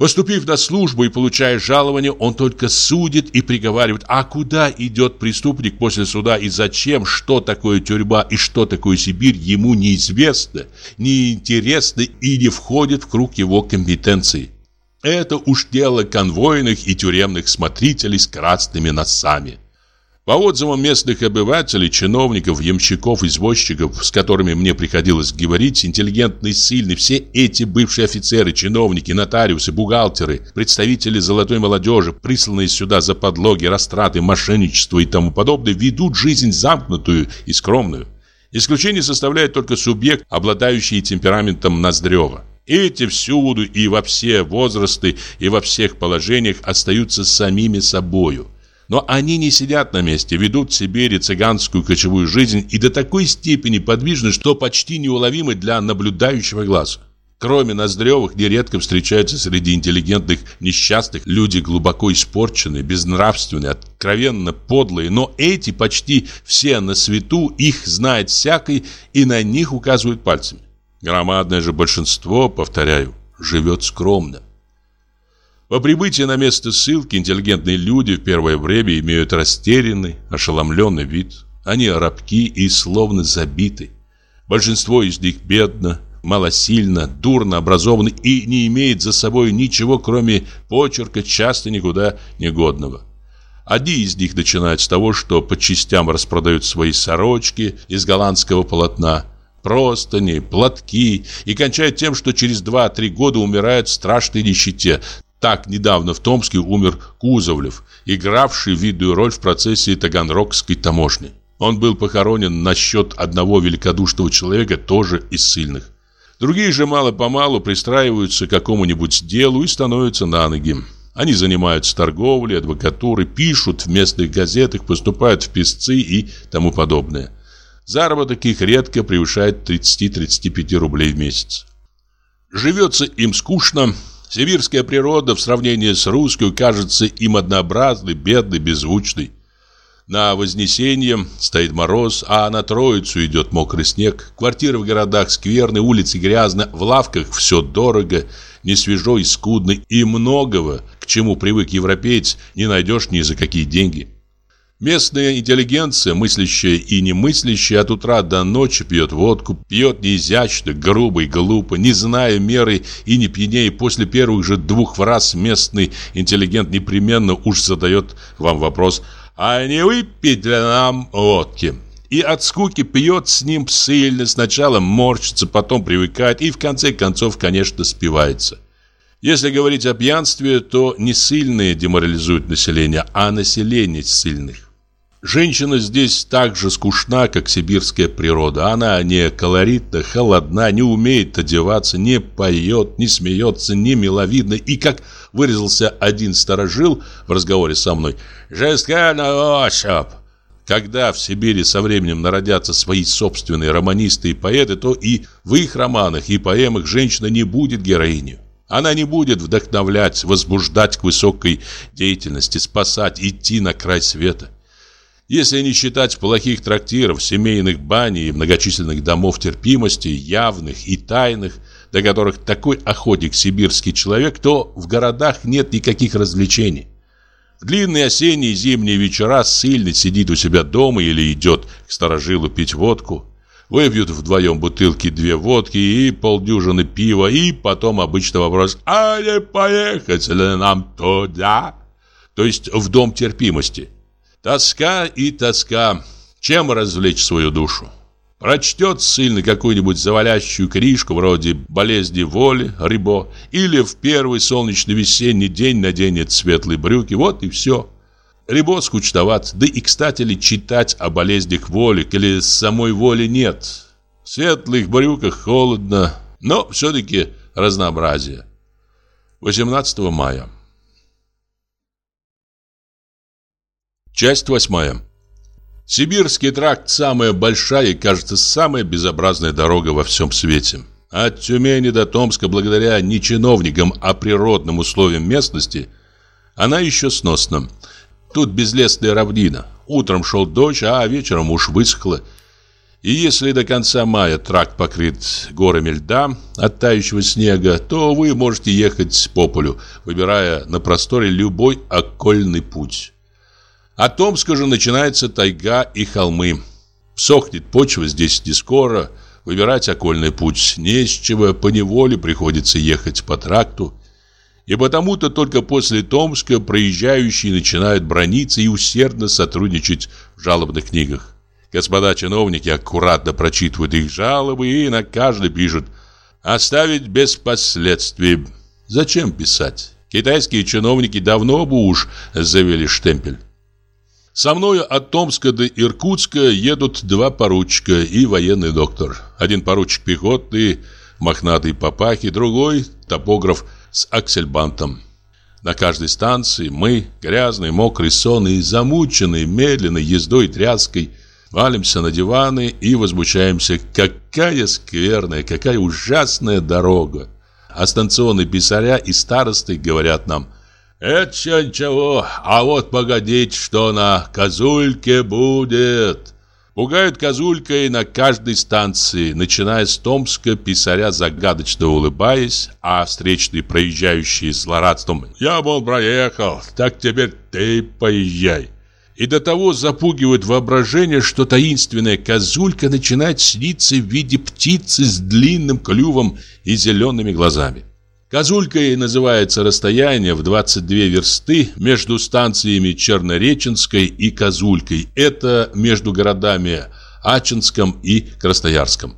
Поступив на службу и получая жалование, он только судит и приговаривает. А куда идет преступник после суда и зачем, что такое тюрьма и что такое Сибирь, ему неизвестно, неинтересно и не входит в круг его компетенции. Это уж дело конвойных и тюремных смотрителей с красными носами. По отзывам местных обывателей, чиновников, ямщиков, извозчиков, с которыми мне приходилось говорить, интеллигентные, сильные, все эти бывшие офицеры, чиновники, нотариусы, бухгалтеры, представители золотой молодежи, присланные сюда за подлоги, растраты, мошенничество и тому подобное, ведут жизнь замкнутую и скромную. Исключение составляет только субъект, обладающий темпераментом Ноздрева. Эти всюду и во все возрасты и во всех положениях остаются самими собою – но они не сидят на месте, ведут в Сибири цыганскую кочевую жизнь и до такой степени подвижны, что почти неуловимы для наблюдающего глаза. Кроме Ноздревых, нередко встречаются среди интеллигентных несчастных люди глубоко испорченные, безнравственные, откровенно подлые, но эти почти все на свету, их знает всякий и на них указывают пальцами. Громадное же большинство, повторяю, живет скромно. По прибытии на место ссылки интеллигентные люди в первое время имеют растерянный, ошеломленный вид. Они рабки и словно забиты. Большинство из них бедно, малосильно, дурно образованы и не имеет за собой ничего, кроме почерка, часто никуда негодного. Одни из них начинают с того, что по частям распродают свои сорочки из голландского полотна, простыни, платки и кончают тем, что через 2-3 года умирают в страшной нищете, так недавно в Томске умер Кузовлев, игравший видную роль в процессе Таганрогской таможни. Он был похоронен на счет одного великодушного человека, тоже из сильных. Другие же мало-помалу пристраиваются к какому-нибудь делу и становятся на ноги. Они занимаются торговлей, адвокатурой, пишут в местных газетах, поступают в писцы и тому подобное. Заработок их редко превышает 30-35 рублей в месяц. Живется им скучно, Сибирская природа в сравнении с русской кажется им однообразной, бедной, беззвучной. На Вознесенье стоит мороз, а на Троицу идет мокрый снег. Квартиры в городах скверны, улицы грязны, в лавках все дорого, не свежо и скудно, и многого, к чему привык европеец, не найдешь ни за какие деньги. Местная интеллигенция, мыслящая и немыслящая, от утра до ночи пьет водку, пьет неизящно, грубо и глупо, не зная меры и не пьянее. После первых же двух фраз местный интеллигент непременно уж задает вам вопрос «А не выпить ли нам водки?» И от скуки пьет с ним сильно, сначала морщится, потом привыкает и в конце концов, конечно, спивается. Если говорить о пьянстве, то не сильные деморализуют население, а население сильных. Женщина здесь так же скучна, как сибирская природа. Она не колоритна, холодна, не умеет одеваться, не поет, не смеется, не миловидна. И, как выразился один старожил в разговоре со мной, «жесткая на ощупь». Когда в Сибири со временем народятся свои собственные романисты и поэты, то и в их романах и поэмах женщина не будет героиней. Она не будет вдохновлять, возбуждать к высокой деятельности, спасать, идти на край света. Если не считать плохих трактиров, семейных бань и многочисленных домов терпимости, явных и тайных, до которых такой охотник сибирский человек, то в городах нет никаких развлечений. Длинные осенние и зимние вечера сильно сидит у себя дома или идет к старожилу пить водку. Выпьют вдвоем бутылки две водки и полдюжины пива, и потом обычно вопрос «А не поехать ли нам туда?» То есть в дом терпимости – Тоска и тоска. Чем развлечь свою душу? Прочтет сильно какую-нибудь завалящую книжку вроде «Болезни воли» Рибо или в первый солнечный весенний день наденет светлые брюки. Вот и все. Рибо скучноват. Да и, кстати ли, читать о болезнях воли или самой воли нет. В светлых брюках холодно, но все-таки разнообразие. 18 мая. Часть восьмая. Сибирский тракт – самая большая и, кажется, самая безобразная дорога во всем свете. От Тюмени до Томска, благодаря не чиновникам, а природным условиям местности, она еще сносна. Тут безлесная равнина. Утром шел дождь, а вечером уж высохло. И если до конца мая тракт покрыт горами льда от тающего снега, то вы можете ехать по полю, выбирая на просторе любой окольный путь. От Томска же начинается тайга и холмы. Сохнет почва здесь не скоро, выбирать окольный путь не с чего, поневоле приходится ехать по тракту. И потому-то только после Томска проезжающие начинают брониться и усердно сотрудничать в жалобных книгах. Господа чиновники аккуратно прочитывают их жалобы и на каждый пишут «Оставить без последствий». Зачем писать? Китайские чиновники давно бы уж завели штемпель. Со мною от Томска до Иркутска едут два поручика и военный доктор. Один поручик пехоты, мохнатый папахи, другой топограф с аксельбантом. На каждой станции мы, грязные, мокрые, сонные, замученные медленной ездой тряской, валимся на диваны и возмущаемся, какая скверная, какая ужасная дорога. А станционные писаря и старосты говорят нам – это все ничего, а вот погодите, что на Козульке будет. Пугают Козулькой на каждой станции, начиная с Томска, писаря загадочно улыбаясь, а встречные проезжающие злорадством «Я, мол, проехал, так теперь ты поезжай». И до того запугивают воображение, что таинственная козулька начинает сниться в виде птицы с длинным клювом и зелеными глазами. Козулькой называется расстояние в 22 версты между станциями Чернореченской и Козулькой. Это между городами Ачинском и Красноярском.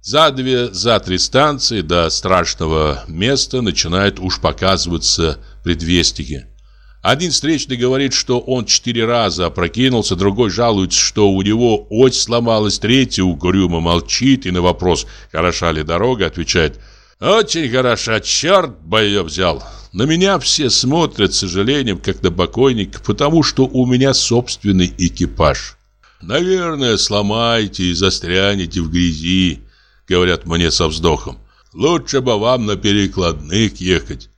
За две, за три станции до страшного места начинают уж показываться предвестники. Один встречный говорит, что он четыре раза опрокинулся, другой жалуется, что у него ось сломалась, третий угрюмо молчит и на вопрос «Хороша ли дорога?» отвечает – очень хороша, черт бы ее взял. На меня все смотрят с сожалением, как на покойника, потому что у меня собственный экипаж. Наверное, сломаете и застрянете в грязи, говорят мне со вздохом. Лучше бы вам на перекладных ехать.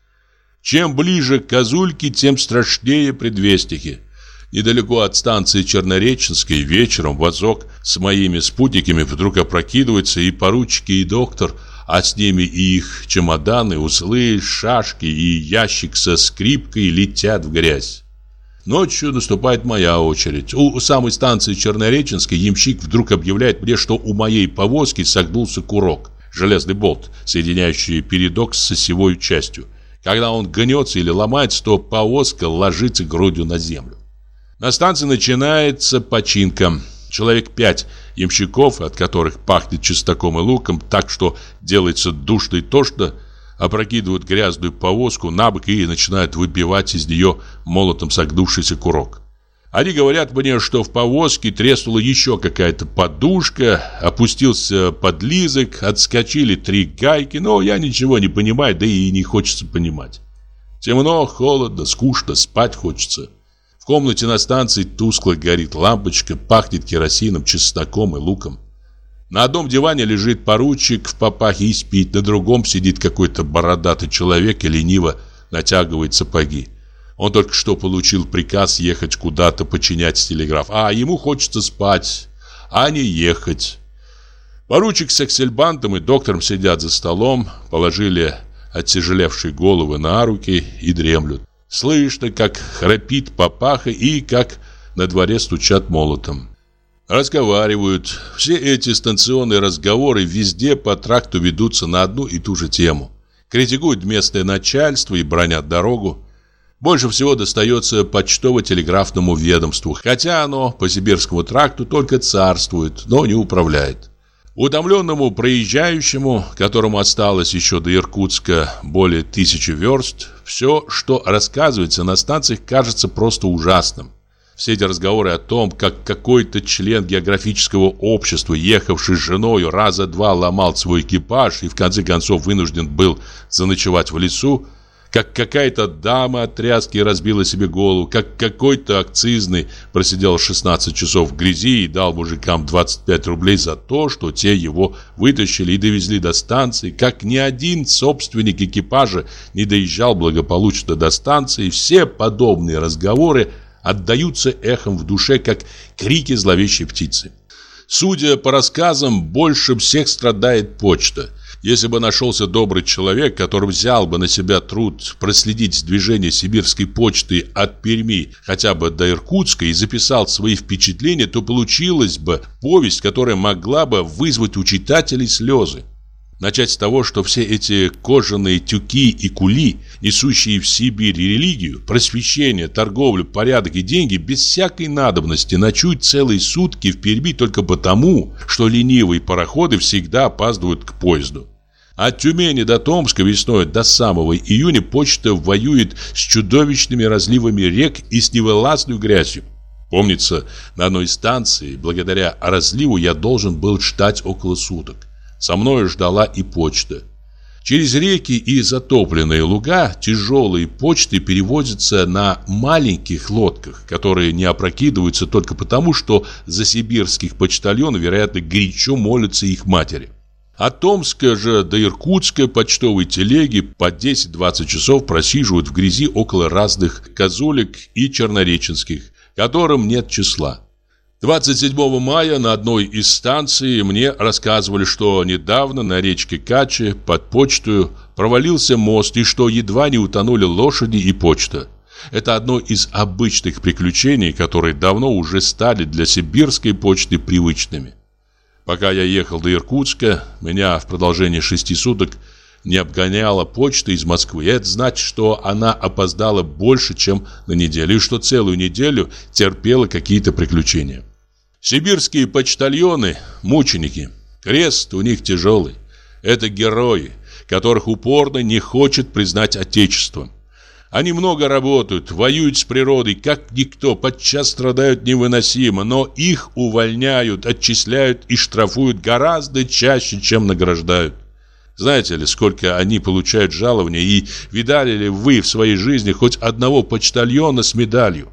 Чем ближе к Козульке, тем страшнее предвестники. Недалеко от станции Чернореченской вечером вазок с моими спутниками вдруг опрокидывается, и поручики, и доктор – а с ними и их чемоданы, узлы, шашки и ящик со скрипкой летят в грязь. Ночью наступает моя очередь. У самой станции Чернореченской ямщик вдруг объявляет мне, что у моей повозки согнулся курок, железный болт, соединяющий передок с осевой частью. Когда он гнется или ломается, то повозка ложится грудью на землю. На станции начинается починка. Человек пять ямщиков, от которых пахнет чесноком и луком, так что делается душно и тошно, опрокидывают грязную повозку на бок и начинают выбивать из нее молотом согнувшийся курок. Они говорят мне, что в повозке треснула еще какая-то подушка, опустился подлизок, отскочили три гайки, но я ничего не понимаю, да и не хочется понимать. Темно, холодно, скучно, спать хочется. Комнате на станции тускло горит лампочка, пахнет керосином, чесноком и луком. На одном диване лежит поручик в папахе и спит, на другом сидит какой-то бородатый человек и лениво натягивает сапоги. Он только что получил приказ ехать куда-то починять телеграф, а ему хочется спать, а не ехать. Поручик с аксельбантом и доктором сидят за столом, положили оттяжелевшие головы на руки и дремлют. Слышно, как храпит папаха и как на дворе стучат молотом. Разговаривают. Все эти станционные разговоры везде по тракту ведутся на одну и ту же тему. Критикуют местное начальство и бронят дорогу. Больше всего достается почтово-телеграфному ведомству, хотя оно по Сибирскому тракту только царствует, но не управляет. Утомленному проезжающему, которому осталось еще до Иркутска более тысячи верст, все, что рассказывается на станциях, кажется просто ужасным. Все эти разговоры о том, как какой-то член географического общества, ехавший с женой, раза два ломал свой экипаж и в конце концов вынужден был заночевать в лесу, как какая-то дама от тряски разбила себе голову, как какой-то акцизный просидел 16 часов в грязи и дал мужикам 25 рублей за то, что те его вытащили и довезли до станции, как ни один собственник экипажа не доезжал благополучно до станции, все подобные разговоры отдаются эхом в душе, как крики зловещей птицы. Судя по рассказам, больше всех страдает почта. Если бы нашелся добрый человек, который взял бы на себя труд проследить движение сибирской почты от Перми хотя бы до Иркутска и записал свои впечатления, то получилась бы повесть, которая могла бы вызвать у читателей слезы. Начать с того, что все эти кожаные тюки и кули, несущие в Сибирь религию, просвещение, торговлю, порядок и деньги, без всякой надобности ночуют целые сутки в Перми только потому, что ленивые пароходы всегда опаздывают к поезду. От Тюмени до Томска весной до самого июня почта воюет с чудовищными разливами рек и с невылазной грязью. Помнится, на одной станции, благодаря разливу, я должен был ждать около суток. Со мной ждала и почта. Через реки и затопленные луга тяжелые почты перевозятся на маленьких лодках, которые не опрокидываются только потому, что за сибирских почтальонов, вероятно, горячо молятся их матери. От Томска же до Иркутска почтовые телеги по 10-20 часов просиживают в грязи около разных козулек и чернореченских, которым нет числа. 27 мая на одной из станций мне рассказывали, что недавно на речке Каче под почту провалился мост и что едва не утонули лошади и почта. Это одно из обычных приключений, которые давно уже стали для сибирской почты привычными. Пока я ехал до Иркутска, меня в продолжении шести суток не обгоняла почта из Москвы. И это значит, что она опоздала больше, чем на неделю, и что целую неделю терпела какие-то приключения. Сибирские почтальоны – мученики. Крест у них тяжелый. Это герои, которых упорно не хочет признать Отечество. Они много работают, воюют с природой, как никто, подчас страдают невыносимо, но их увольняют, отчисляют и штрафуют гораздо чаще, чем награждают. Знаете ли, сколько они получают жалования и видали ли вы в своей жизни хоть одного почтальона с медалью?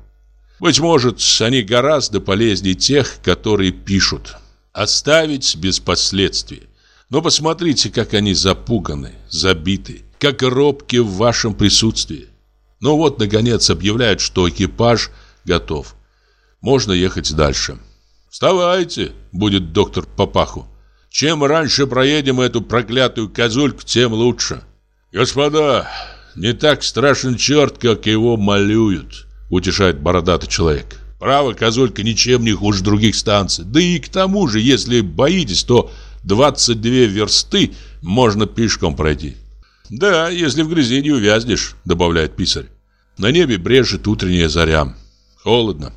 Быть может, они гораздо полезнее тех, которые пишут. Оставить без последствий. Но посмотрите, как они запуганы, забиты, как робки в вашем присутствии. Ну вот, наконец, объявляют, что экипаж готов. Можно ехать дальше. «Вставайте!» – будет доктор Папаху. «Чем раньше проедем эту проклятую козульку, тем лучше». «Господа, не так страшен черт, как его малюют» утешает бородатый человек. Право, козулька ничем не хуже других станций. Да и к тому же, если боитесь, то 22 версты можно пешком пройти. Да, если в грязи не увязнешь, добавляет писарь. На небе брежет утренняя заря. Холодно.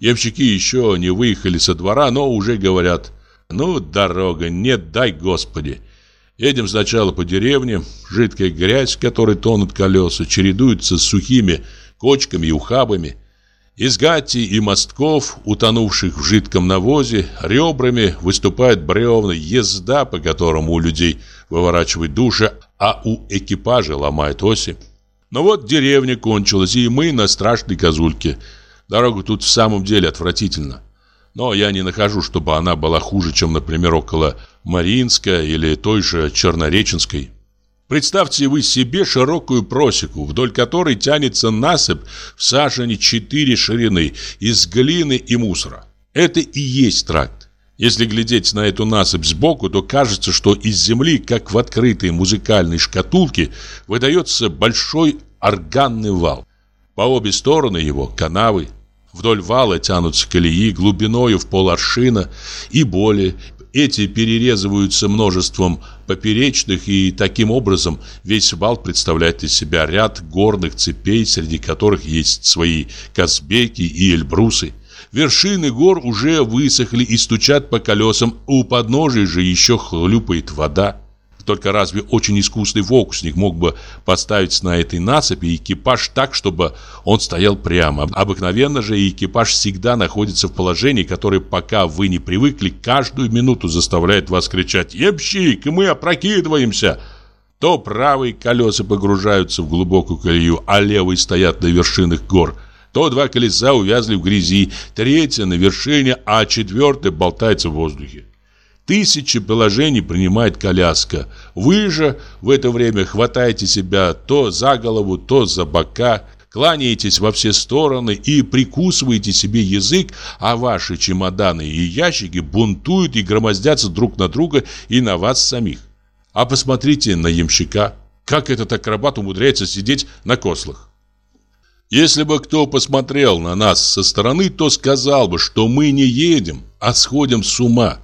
Ямщики еще не выехали со двора, но уже говорят «Ну, дорога, нет, дай Господи!» Едем сначала по деревне, жидкая грязь, в которой тонут колеса, чередуется с сухими кочками и ухабами. Из гати и мостков, утонувших в жидком навозе, ребрами выступает бревна, езда, по которому у людей выворачивает души, а у экипажа ломает оси. Но вот деревня кончилась, и мы на страшной козульке. Дорога тут в самом деле отвратительна. Но я не нахожу, чтобы она была хуже, чем, например, около Мариинска или той же Чернореченской. Представьте вы себе широкую просеку, вдоль которой тянется насыпь в сажене четыре ширины из глины и мусора. Это и есть тракт. Если глядеть на эту насыпь сбоку, то кажется, что из земли, как в открытой музыкальной шкатулке, выдается большой органный вал. По обе стороны его канавы. Вдоль вала тянутся колеи глубиною в поларшина и более, эти перерезываются множеством поперечных, и таким образом весь вал представляет из себя ряд горных цепей, среди которых есть свои казбеки и эльбрусы. Вершины гор уже высохли и стучат по колесам, у подножия же еще хлюпает вода. Только разве очень искусный фокусник мог бы поставить на этой насыпи экипаж так, чтобы он стоял прямо? Обыкновенно же экипаж всегда находится в положении, которое, пока вы не привыкли, каждую минуту заставляет вас кричать «Ебщик, мы опрокидываемся!» То правые колеса погружаются в глубокую колею, а левые стоят на вершинах гор – то два колеса увязли в грязи, третье на вершине, а четвертое болтается в воздухе. Тысячи положений принимает коляска. Вы же в это время хватаете себя то за голову, то за бока, кланяетесь во все стороны и прикусываете себе язык, а ваши чемоданы и ящики бунтуют и громоздятся друг на друга и на вас самих. А посмотрите на ямщика, как этот акробат умудряется сидеть на кослах. Если бы кто посмотрел на нас со стороны, то сказал бы, что мы не едем, а сходим с ума.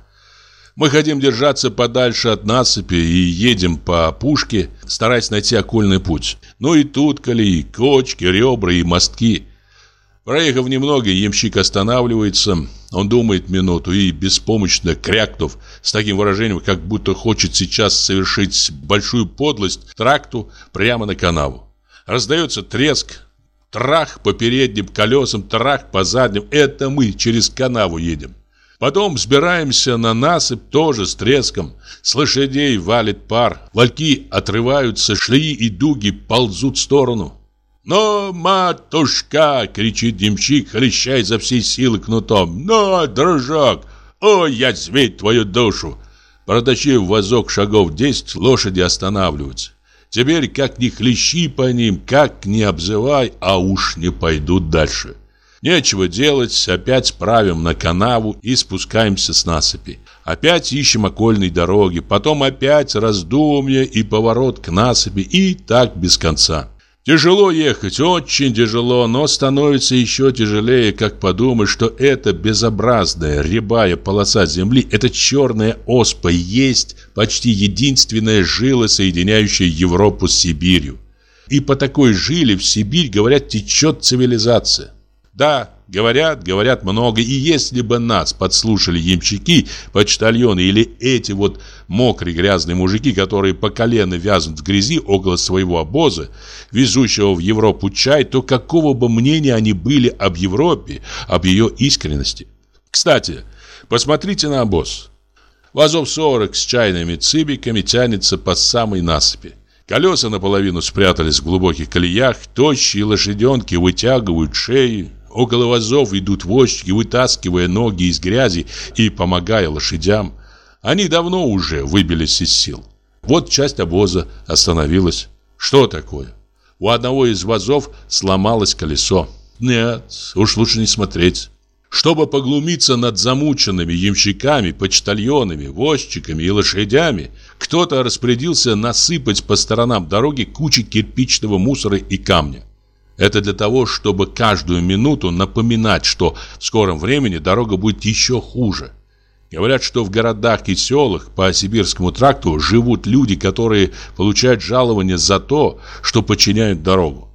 Мы хотим держаться подальше от насыпи и едем по опушке, стараясь найти окольный путь. Но и тут колеи, кочки, ребра и мостки. Проехав немного, ямщик останавливается. Он думает минуту и, беспомощно крякнув, с таким выражением, как будто хочет сейчас совершить большую подлость, тракту прямо на канаву. Раздается треск, трах по передним колесам, трах по задним. Это мы через канаву едем. Потом взбираемся на насыпь тоже с треском. С лошадей валит пар. Вальки отрываются, шлеи и дуги ползут в сторону. «Но, матушка!» — кричит демщик, хлещая за всей силы кнутом. «Но, дружок! Ой, я зверь твою душу!» Протащив вазок шагов десять, лошади останавливаются. Теперь как ни хлещи по ним, как ни обзывай, а уж не пойдут дальше. Нечего делать, опять правим на канаву и спускаемся с насыпи. Опять ищем окольной дороги, потом опять раздумья и поворот к насыпи, и так без конца. Тяжело ехать, очень тяжело, но становится еще тяжелее, как подумать, что эта безобразная рябая полоса земли, эта черная оспа есть почти единственная жила, соединяющая Европу с Сибирью. И по такой жиле в Сибирь, говорят, течет цивилизация. Да, говорят, говорят много, и если бы нас подслушали ямщики, почтальоны или эти вот мокрые грязные мужики, которые по колено вязнут в грязи около своего обоза, везущего в Европу чай, то какого бы мнения они были об Европе, об ее искренности? Кстати, посмотрите на обоз. Вазов 40 с чайными цибиками тянется по самой насыпи. Колеса наполовину спрятались в глубоких колеях, тощие лошаденки вытягивают шеи, Около вазов идут возчики, вытаскивая ноги из грязи и помогая лошадям. Они давно уже выбились из сил. Вот часть обоза остановилась. Что такое? У одного из вазов сломалось колесо. Нет, уж лучше не смотреть. Чтобы поглумиться над замученными ямщиками, почтальонами, возчиками и лошадями, кто-то распорядился насыпать по сторонам дороги кучи кирпичного мусора и камня. Это для того, чтобы каждую минуту напоминать, что в скором времени дорога будет еще хуже. Говорят, что в городах и селах по Сибирскому тракту живут люди, которые получают жалование за то, что подчиняют дорогу.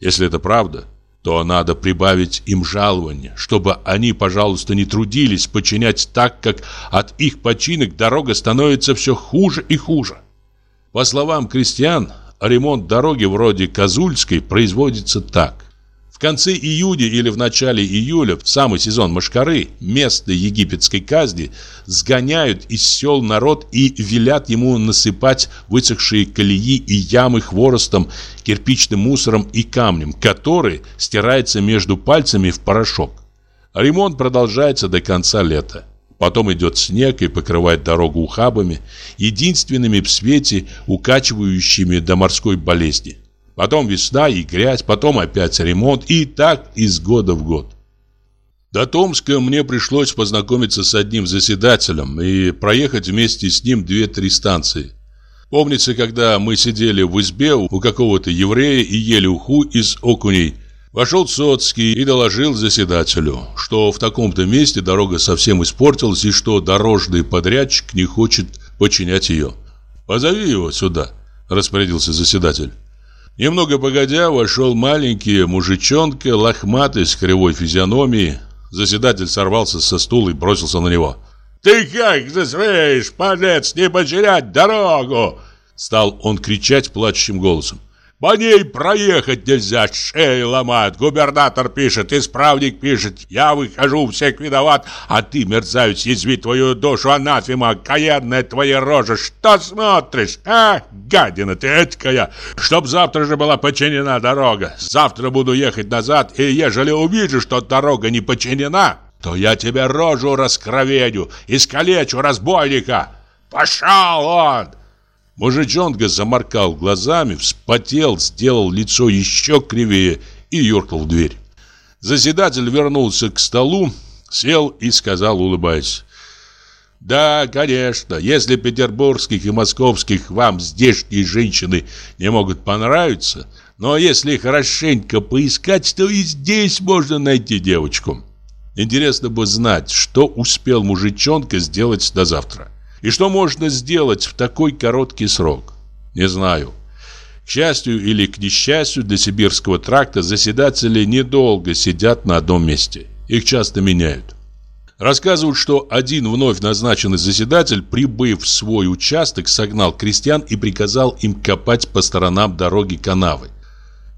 Если это правда, то надо прибавить им жалование, чтобы они, пожалуйста, не трудились подчинять так, как от их починок дорога становится все хуже и хуже. По словам крестьян, ремонт дороги вроде Козульской производится так. В конце июня или в начале июля, в самый сезон Машкары, местной египетской казни сгоняют из сел народ и велят ему насыпать высохшие колеи и ямы хворостом, кирпичным мусором и камнем, который стирается между пальцами в порошок. Ремонт продолжается до конца лета. Потом идет снег и покрывает дорогу ухабами, единственными в свете укачивающими до морской болезни. Потом весна и грязь, потом опять ремонт и так из года в год. До Томска мне пришлось познакомиться с одним заседателем и проехать вместе с ним две-три станции. Помнится, когда мы сидели в избе у какого-то еврея и ели уху из окуней, Вошел Соцкий и доложил заседателю, что в таком-то месте дорога совсем испортилась и что дорожный подрядчик не хочет починять ее. «Позови его сюда», – распорядился заседатель. Немного погодя, вошел маленький мужичонка, лохматый, с кривой физиономией. Заседатель сорвался со стула и бросился на него. «Ты как засмеешь, подлец, не починять дорогу!» Стал он кричать плачущим голосом. По ней проехать нельзя, шею ломают. Губернатор пишет, исправник пишет. Я выхожу, всех виноват. А ты, мерзавец, язви твою душу, анафема, каянная твоя рожа. Что смотришь, а? Гадина ты эткая. Чтоб завтра же была починена дорога. Завтра буду ехать назад, и ежели увижу, что дорога не починена, то я тебе рожу раскровеню, искалечу разбойника. Пошел он! Мужичонка заморкал глазами, вспотел, сделал лицо еще кривее и юркнул в дверь. Заседатель вернулся к столу, сел и сказал, улыбаясь. «Да, конечно, если петербургских и московских вам здешние женщины не могут понравиться, но если хорошенько поискать, то и здесь можно найти девочку. Интересно бы знать, что успел мужичонка сделать до завтра. И что можно сделать в такой короткий срок. Не знаю. К счастью или к несчастью для сибирского тракта заседатели недолго сидят на одном месте. Их часто меняют. Рассказывают, что один вновь назначенный заседатель, прибыв в свой участок, согнал крестьян и приказал им копать по сторонам дороги канавы.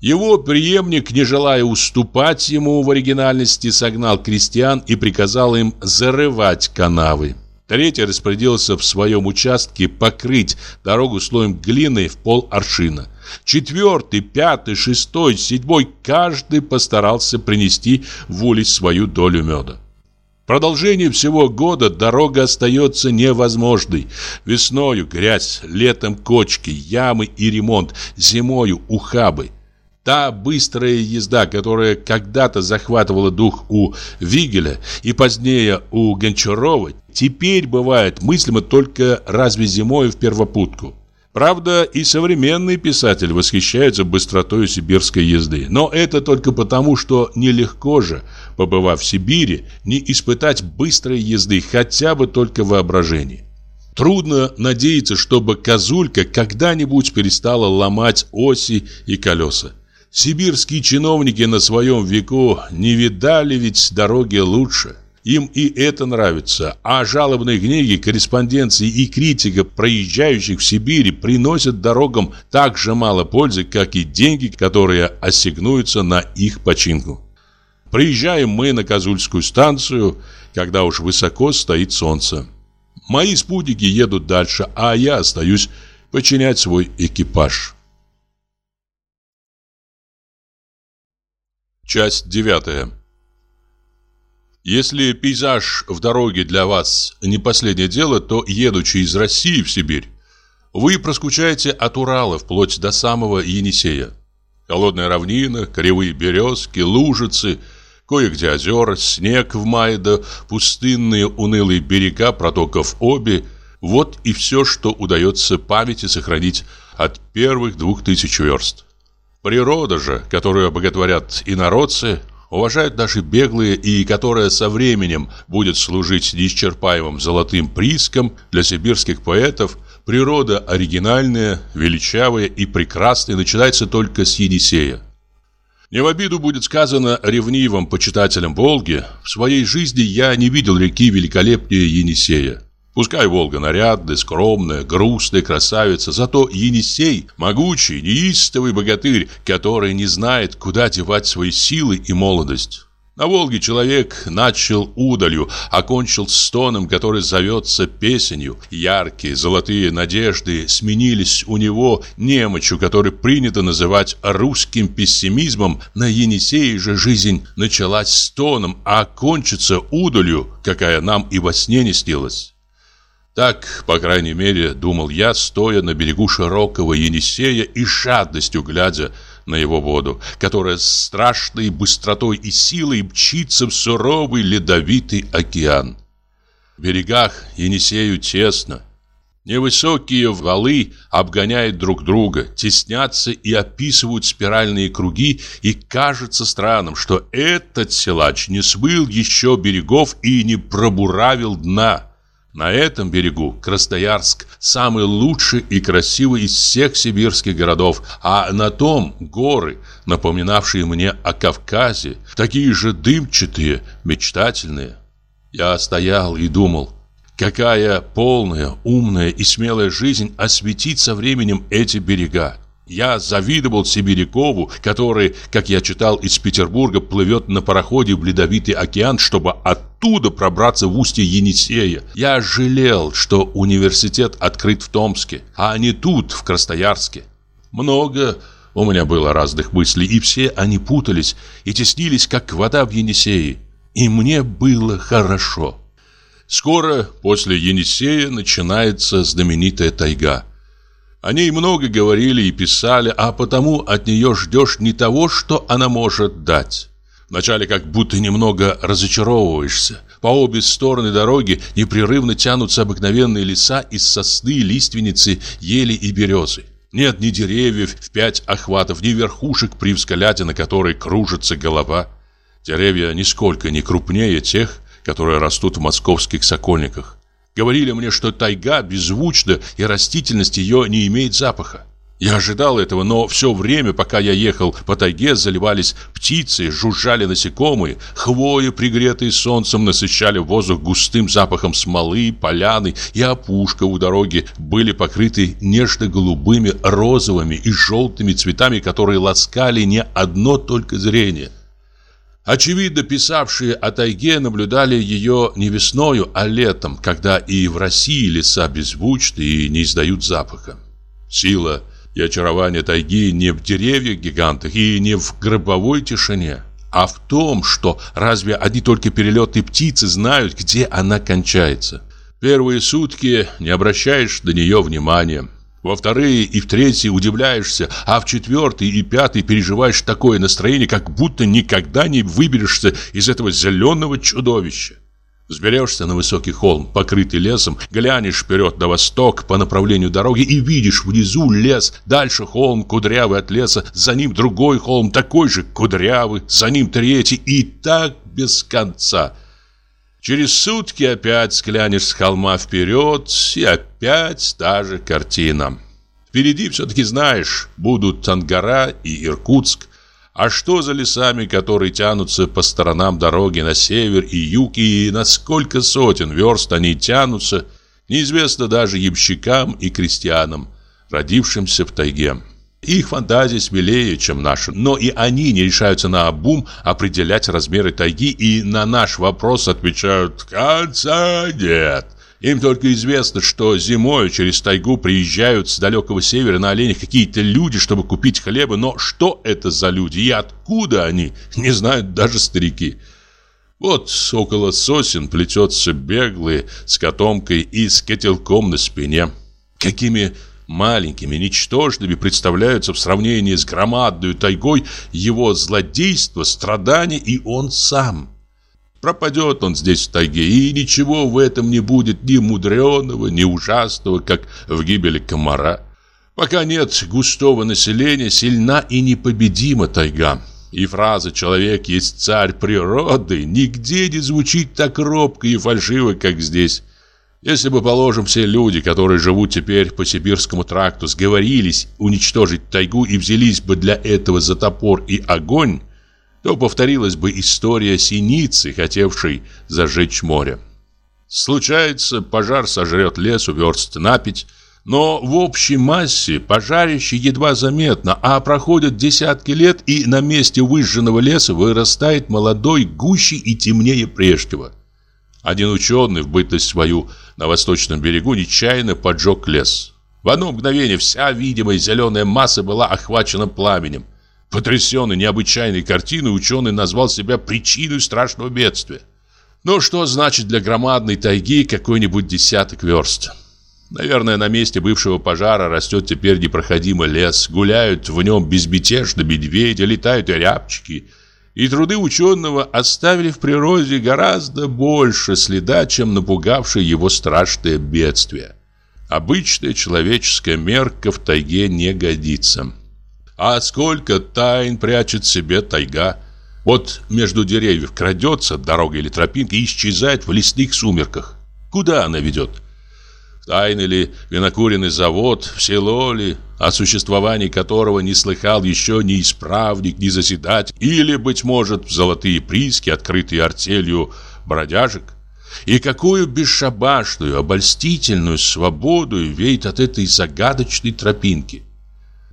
Его преемник, не желая уступать ему в оригинальности, согнал крестьян и приказал им зарывать канавы. Третий распорядился в своем участке покрыть дорогу слоем глины в пол аршина. Четвертый, пятый, шестой, седьмой, каждый постарался принести в улиц свою долю меда. В продолжении всего года дорога остается невозможной. Весною грязь, летом кочки, ямы и ремонт, зимою ухабы. Та быстрая езда, которая когда-то захватывала дух у Вигеля и позднее у Гончарова, теперь бывает мыслимо только разве зимой в первопутку. Правда, и современный писатель восхищается быстротой сибирской езды. Но это только потому, что нелегко же, побывав в Сибири, не испытать быстрой езды хотя бы только в воображении. Трудно надеяться, чтобы козулька когда-нибудь перестала ломать оси и колеса. Сибирские чиновники на своем веку не видали ведь дороги лучше. Им и это нравится, а жалобные книги, корреспонденции и критика проезжающих в Сибири приносят дорогам так же мало пользы, как и деньги, которые ассигнуются на их починку. Приезжаем мы на Козульскую станцию, когда уж высоко стоит солнце. Мои спутники едут дальше, а я остаюсь починять свой экипаж. Часть девятая. Если пейзаж в дороге для вас не последнее дело, то, едучи из России в Сибирь, вы проскучаете от Урала вплоть до самого Енисея. Холодная равнина, кривые березки, лужицы, кое-где озера, снег в мае да пустынные унылые берега протоков Оби – вот и все, что удается памяти сохранить от первых двух тысяч верст. Природа же, которую боготворят инородцы, уважают наши беглые и которая со временем будет служить неисчерпаемым золотым прииском для сибирских поэтов, природа оригинальная, величавая и прекрасная начинается только с Енисея. Не в обиду будет сказано ревнивым почитателям Волги, в своей жизни я не видел реки великолепнее Енисея. Пускай Волга нарядная, скромная, грустная красавица, зато Енисей – могучий, неистовый богатырь, который не знает, куда девать свои силы и молодость. На Волге человек начал удалью, окончил стоном, который зовется песенью. Яркие золотые надежды сменились у него немочью, который принято называть русским пессимизмом. На Енисее же жизнь началась стоном, а окончится удалью, какая нам и во сне не снилась. Так, по крайней мере, думал я, стоя на берегу широкого Енисея и жадностью глядя на его воду, которая с страшной быстротой и силой мчится в суровый ледовитый океан. В берегах Енисею тесно. Невысокие валы обгоняют друг друга, теснятся и описывают спиральные круги, и кажется странным, что этот силач не смыл еще берегов и не пробуравил дна. На этом берегу Красноярск самый лучший и красивый из всех сибирских городов, а на том горы, напоминавшие мне о Кавказе, такие же дымчатые, мечтательные. Я стоял и думал, какая полная, умная и смелая жизнь осветит со временем эти берега. Я завидовал Сибирякову, который, как я читал, из Петербурга плывет на пароходе в Ледовитый океан, чтобы оттуда пробраться в устье Енисея. Я жалел, что университет открыт в Томске, а не тут, в Красноярске. Много у меня было разных мыслей, и все они путались и теснились, как вода в Енисее. И мне было хорошо. Скоро после Енисея начинается знаменитая тайга – О ней много говорили и писали, а потому от нее ждешь не того, что она может дать. Вначале как будто немного разочаровываешься. По обе стороны дороги непрерывно тянутся обыкновенные леса из сосны, лиственницы, ели и березы. Нет ни деревьев в пять охватов, ни верхушек, при взгляде на которые кружится голова. Деревья нисколько не крупнее тех, которые растут в московских сокольниках. Говорили мне, что тайга беззвучна и растительность ее не имеет запаха. Я ожидал этого, но все время, пока я ехал по тайге, заливались птицы, жужжали насекомые, хвои, пригретые солнцем, насыщали воздух густым запахом смолы, поляны, и опушка у дороги были покрыты нежно-голубыми, розовыми и желтыми цветами, которые ласкали не одно только зрение – Очевидно, писавшие о тайге наблюдали ее не весною, а летом, когда и в России леса беззвучны и не издают запаха. Сила и очарование тайги не в деревьях-гигантах и не в гробовой тишине, а в том, что разве одни только перелетные птицы знают, где она кончается. Первые сутки не обращаешь на нее внимания, во вторые и в третьи удивляешься, а в четвертый и пятый переживаешь такое настроение, как будто никогда не выберешься из этого зеленого чудовища. Взберешься на высокий холм, покрытый лесом, глянешь вперед на восток по направлению дороги и видишь внизу лес, дальше холм кудрявый от леса, за ним другой холм такой же кудрявый, за ним третий и так без конца – Через сутки опять склянешь с холма вперед, и опять та же картина. Впереди все-таки знаешь, будут Тангара и Иркутск. А что за лесами, которые тянутся по сторонам дороги на север и юг, и на сколько сотен верст они тянутся, неизвестно даже ямщикам и крестьянам, родившимся в тайге. Их фантазия смелее, чем наша, но и они не решаются на обум определять размеры тайги и на наш вопрос отвечают «конца нет». Им только известно, что зимой через тайгу приезжают с далекого севера на оленях какие-то люди, чтобы купить хлеба, но что это за люди и откуда они, не знают даже старики. Вот около сосен плетется беглый с котомкой и с котелком на спине. Какими маленькими, ничтожными представляются в сравнении с громадной тайгой его злодейство, страдания и он сам. Пропадет он здесь в тайге, и ничего в этом не будет ни мудреного, ни ужасного, как в гибели комара. Пока нет густого населения, сильна и непобедима тайга. И фраза «человек есть царь природы» нигде не звучит так робко и фальшиво, как здесь. Если бы, положим, все люди, которые живут теперь по Сибирскому тракту, сговорились уничтожить тайгу и взялись бы для этого за топор и огонь, то повторилась бы история синицы, хотевшей зажечь море. Случается, пожар сожрет лес, верст напить, но в общей массе пожарище едва заметно, а проходят десятки лет, и на месте выжженного леса вырастает молодой, гуще и темнее прежнего. Один ученый в бытность свою на восточном берегу нечаянно поджег лес. В одно мгновение вся видимая зеленая масса была охвачена пламенем. Потрясенный необычайной картиной, ученый назвал себя причиной страшного бедствия. Но что значит для громадной тайги какой-нибудь десяток верст? Наверное, на месте бывшего пожара растет теперь непроходимый лес, гуляют в нем безмятежно медведи, летают рябчики – и труды ученого оставили в природе гораздо больше следа, чем напугавшее его страшное бедствие. Обычная человеческая мерка в тайге не годится. А сколько тайн прячет себе тайга. Вот между деревьев крадется дорога или тропинка и исчезает в лесных сумерках. Куда она ведет? Тайный ли винокуренный завод, в село ли, о существовании которого не слыхал еще ни исправник, ни заседатель, или, быть может, золотые прииски, открытые артелью бродяжек? И какую бесшабашную, обольстительную свободу веет от этой загадочной тропинки?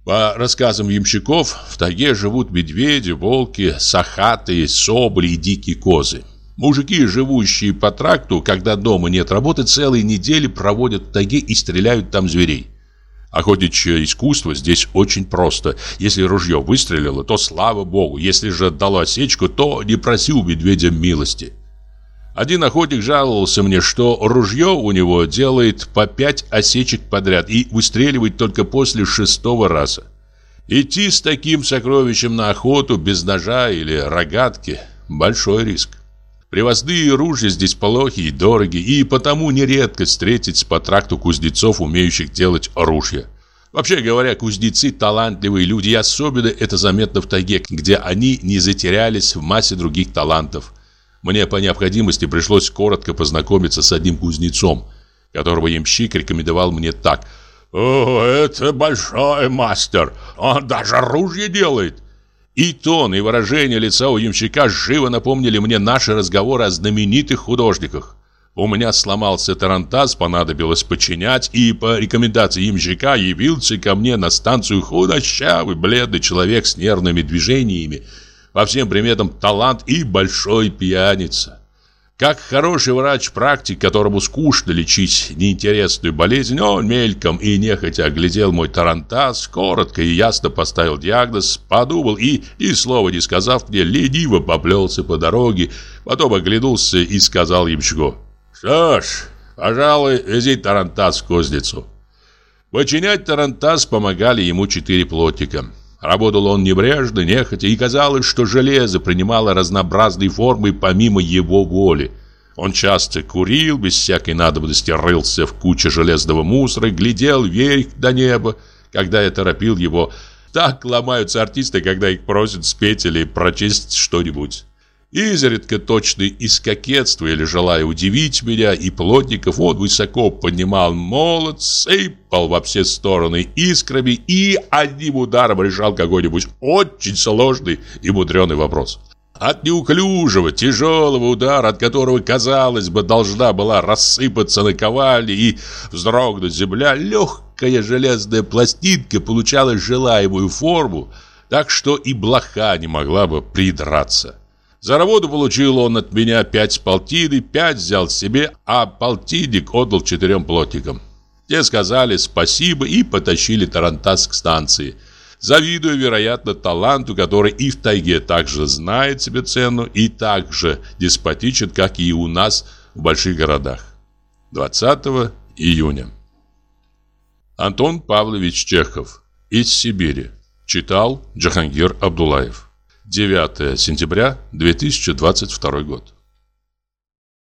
По рассказам ямщиков, в тайге живут медведи, волки, сахаты, соболи и дикие козы. Мужики, живущие по тракту, когда дома нет работы, целые недели проводят в тайге и стреляют там зверей. Охотничье искусство здесь очень просто. Если ружье выстрелило, то слава богу. Если же дало осечку, то не проси у медведя милости. Один охотник жаловался мне, что ружье у него делает по пять осечек подряд и выстреливает только после шестого раза. Идти с таким сокровищем на охоту без ножа или рогатки – большой риск. Привозные ружья здесь плохи и дороги, и потому нередко встретить по тракту кузнецов, умеющих делать ружья. Вообще говоря, кузнецы – талантливые люди, и особенно это заметно в тайге, где они не затерялись в массе других талантов – мне по необходимости пришлось коротко познакомиться с одним кузнецом, которого ямщик рекомендовал мне так. «О, это большой мастер, он даже оружие делает!» И тон, и выражение лица у ямщика живо напомнили мне наши разговоры о знаменитых художниках. У меня сломался тарантас, понадобилось починять, и по рекомендации ямщика явился ко мне на станцию худощавый, бледный человек с нервными движениями, по всем приметам талант и большой пьяница. Как хороший врач-практик, которому скучно лечить неинтересную болезнь, он мельком и нехотя оглядел мой тарантас, коротко и ясно поставил диагноз, подумал и, ни слова не сказав мне, лениво поплелся по дороге, потом оглянулся и сказал ямщику, «Что ж, пожалуй, вези тарантас в кузницу». Починять тарантас помогали ему четыре плотника – Работал он небрежно, нехотя, и казалось, что железо принимало разнообразные формы помимо его воли. Он часто курил, без всякой надобности рылся в куче железного мусора, глядел вверх до неба, когда я торопил его. Так ломаются артисты, когда их просят спеть или прочесть что-нибудь. Изредка точно из кокетства или желая удивить меня и плотников, он высоко поднимал молот, сыпал во все стороны искрами и одним ударом решал какой-нибудь очень сложный и мудреный вопрос. От неуклюжего, тяжелого удара, от которого, казалось бы, должна была рассыпаться на ковале и вздрогнуть земля, легкая железная пластинка получала желаемую форму, так что и блоха не могла бы придраться. За работу получил он от меня пять полтины, пять взял себе, а полтинник отдал четырем плотникам. Те сказали спасибо и потащили Тарантас к станции, завидуя, вероятно, таланту, который и в тайге также знает себе цену и так же деспотичен, как и у нас в больших городах. 20 июня. Антон Павлович Чехов. Из Сибири. Читал Джахангир Абдулаев. 9 сентября 2022 год.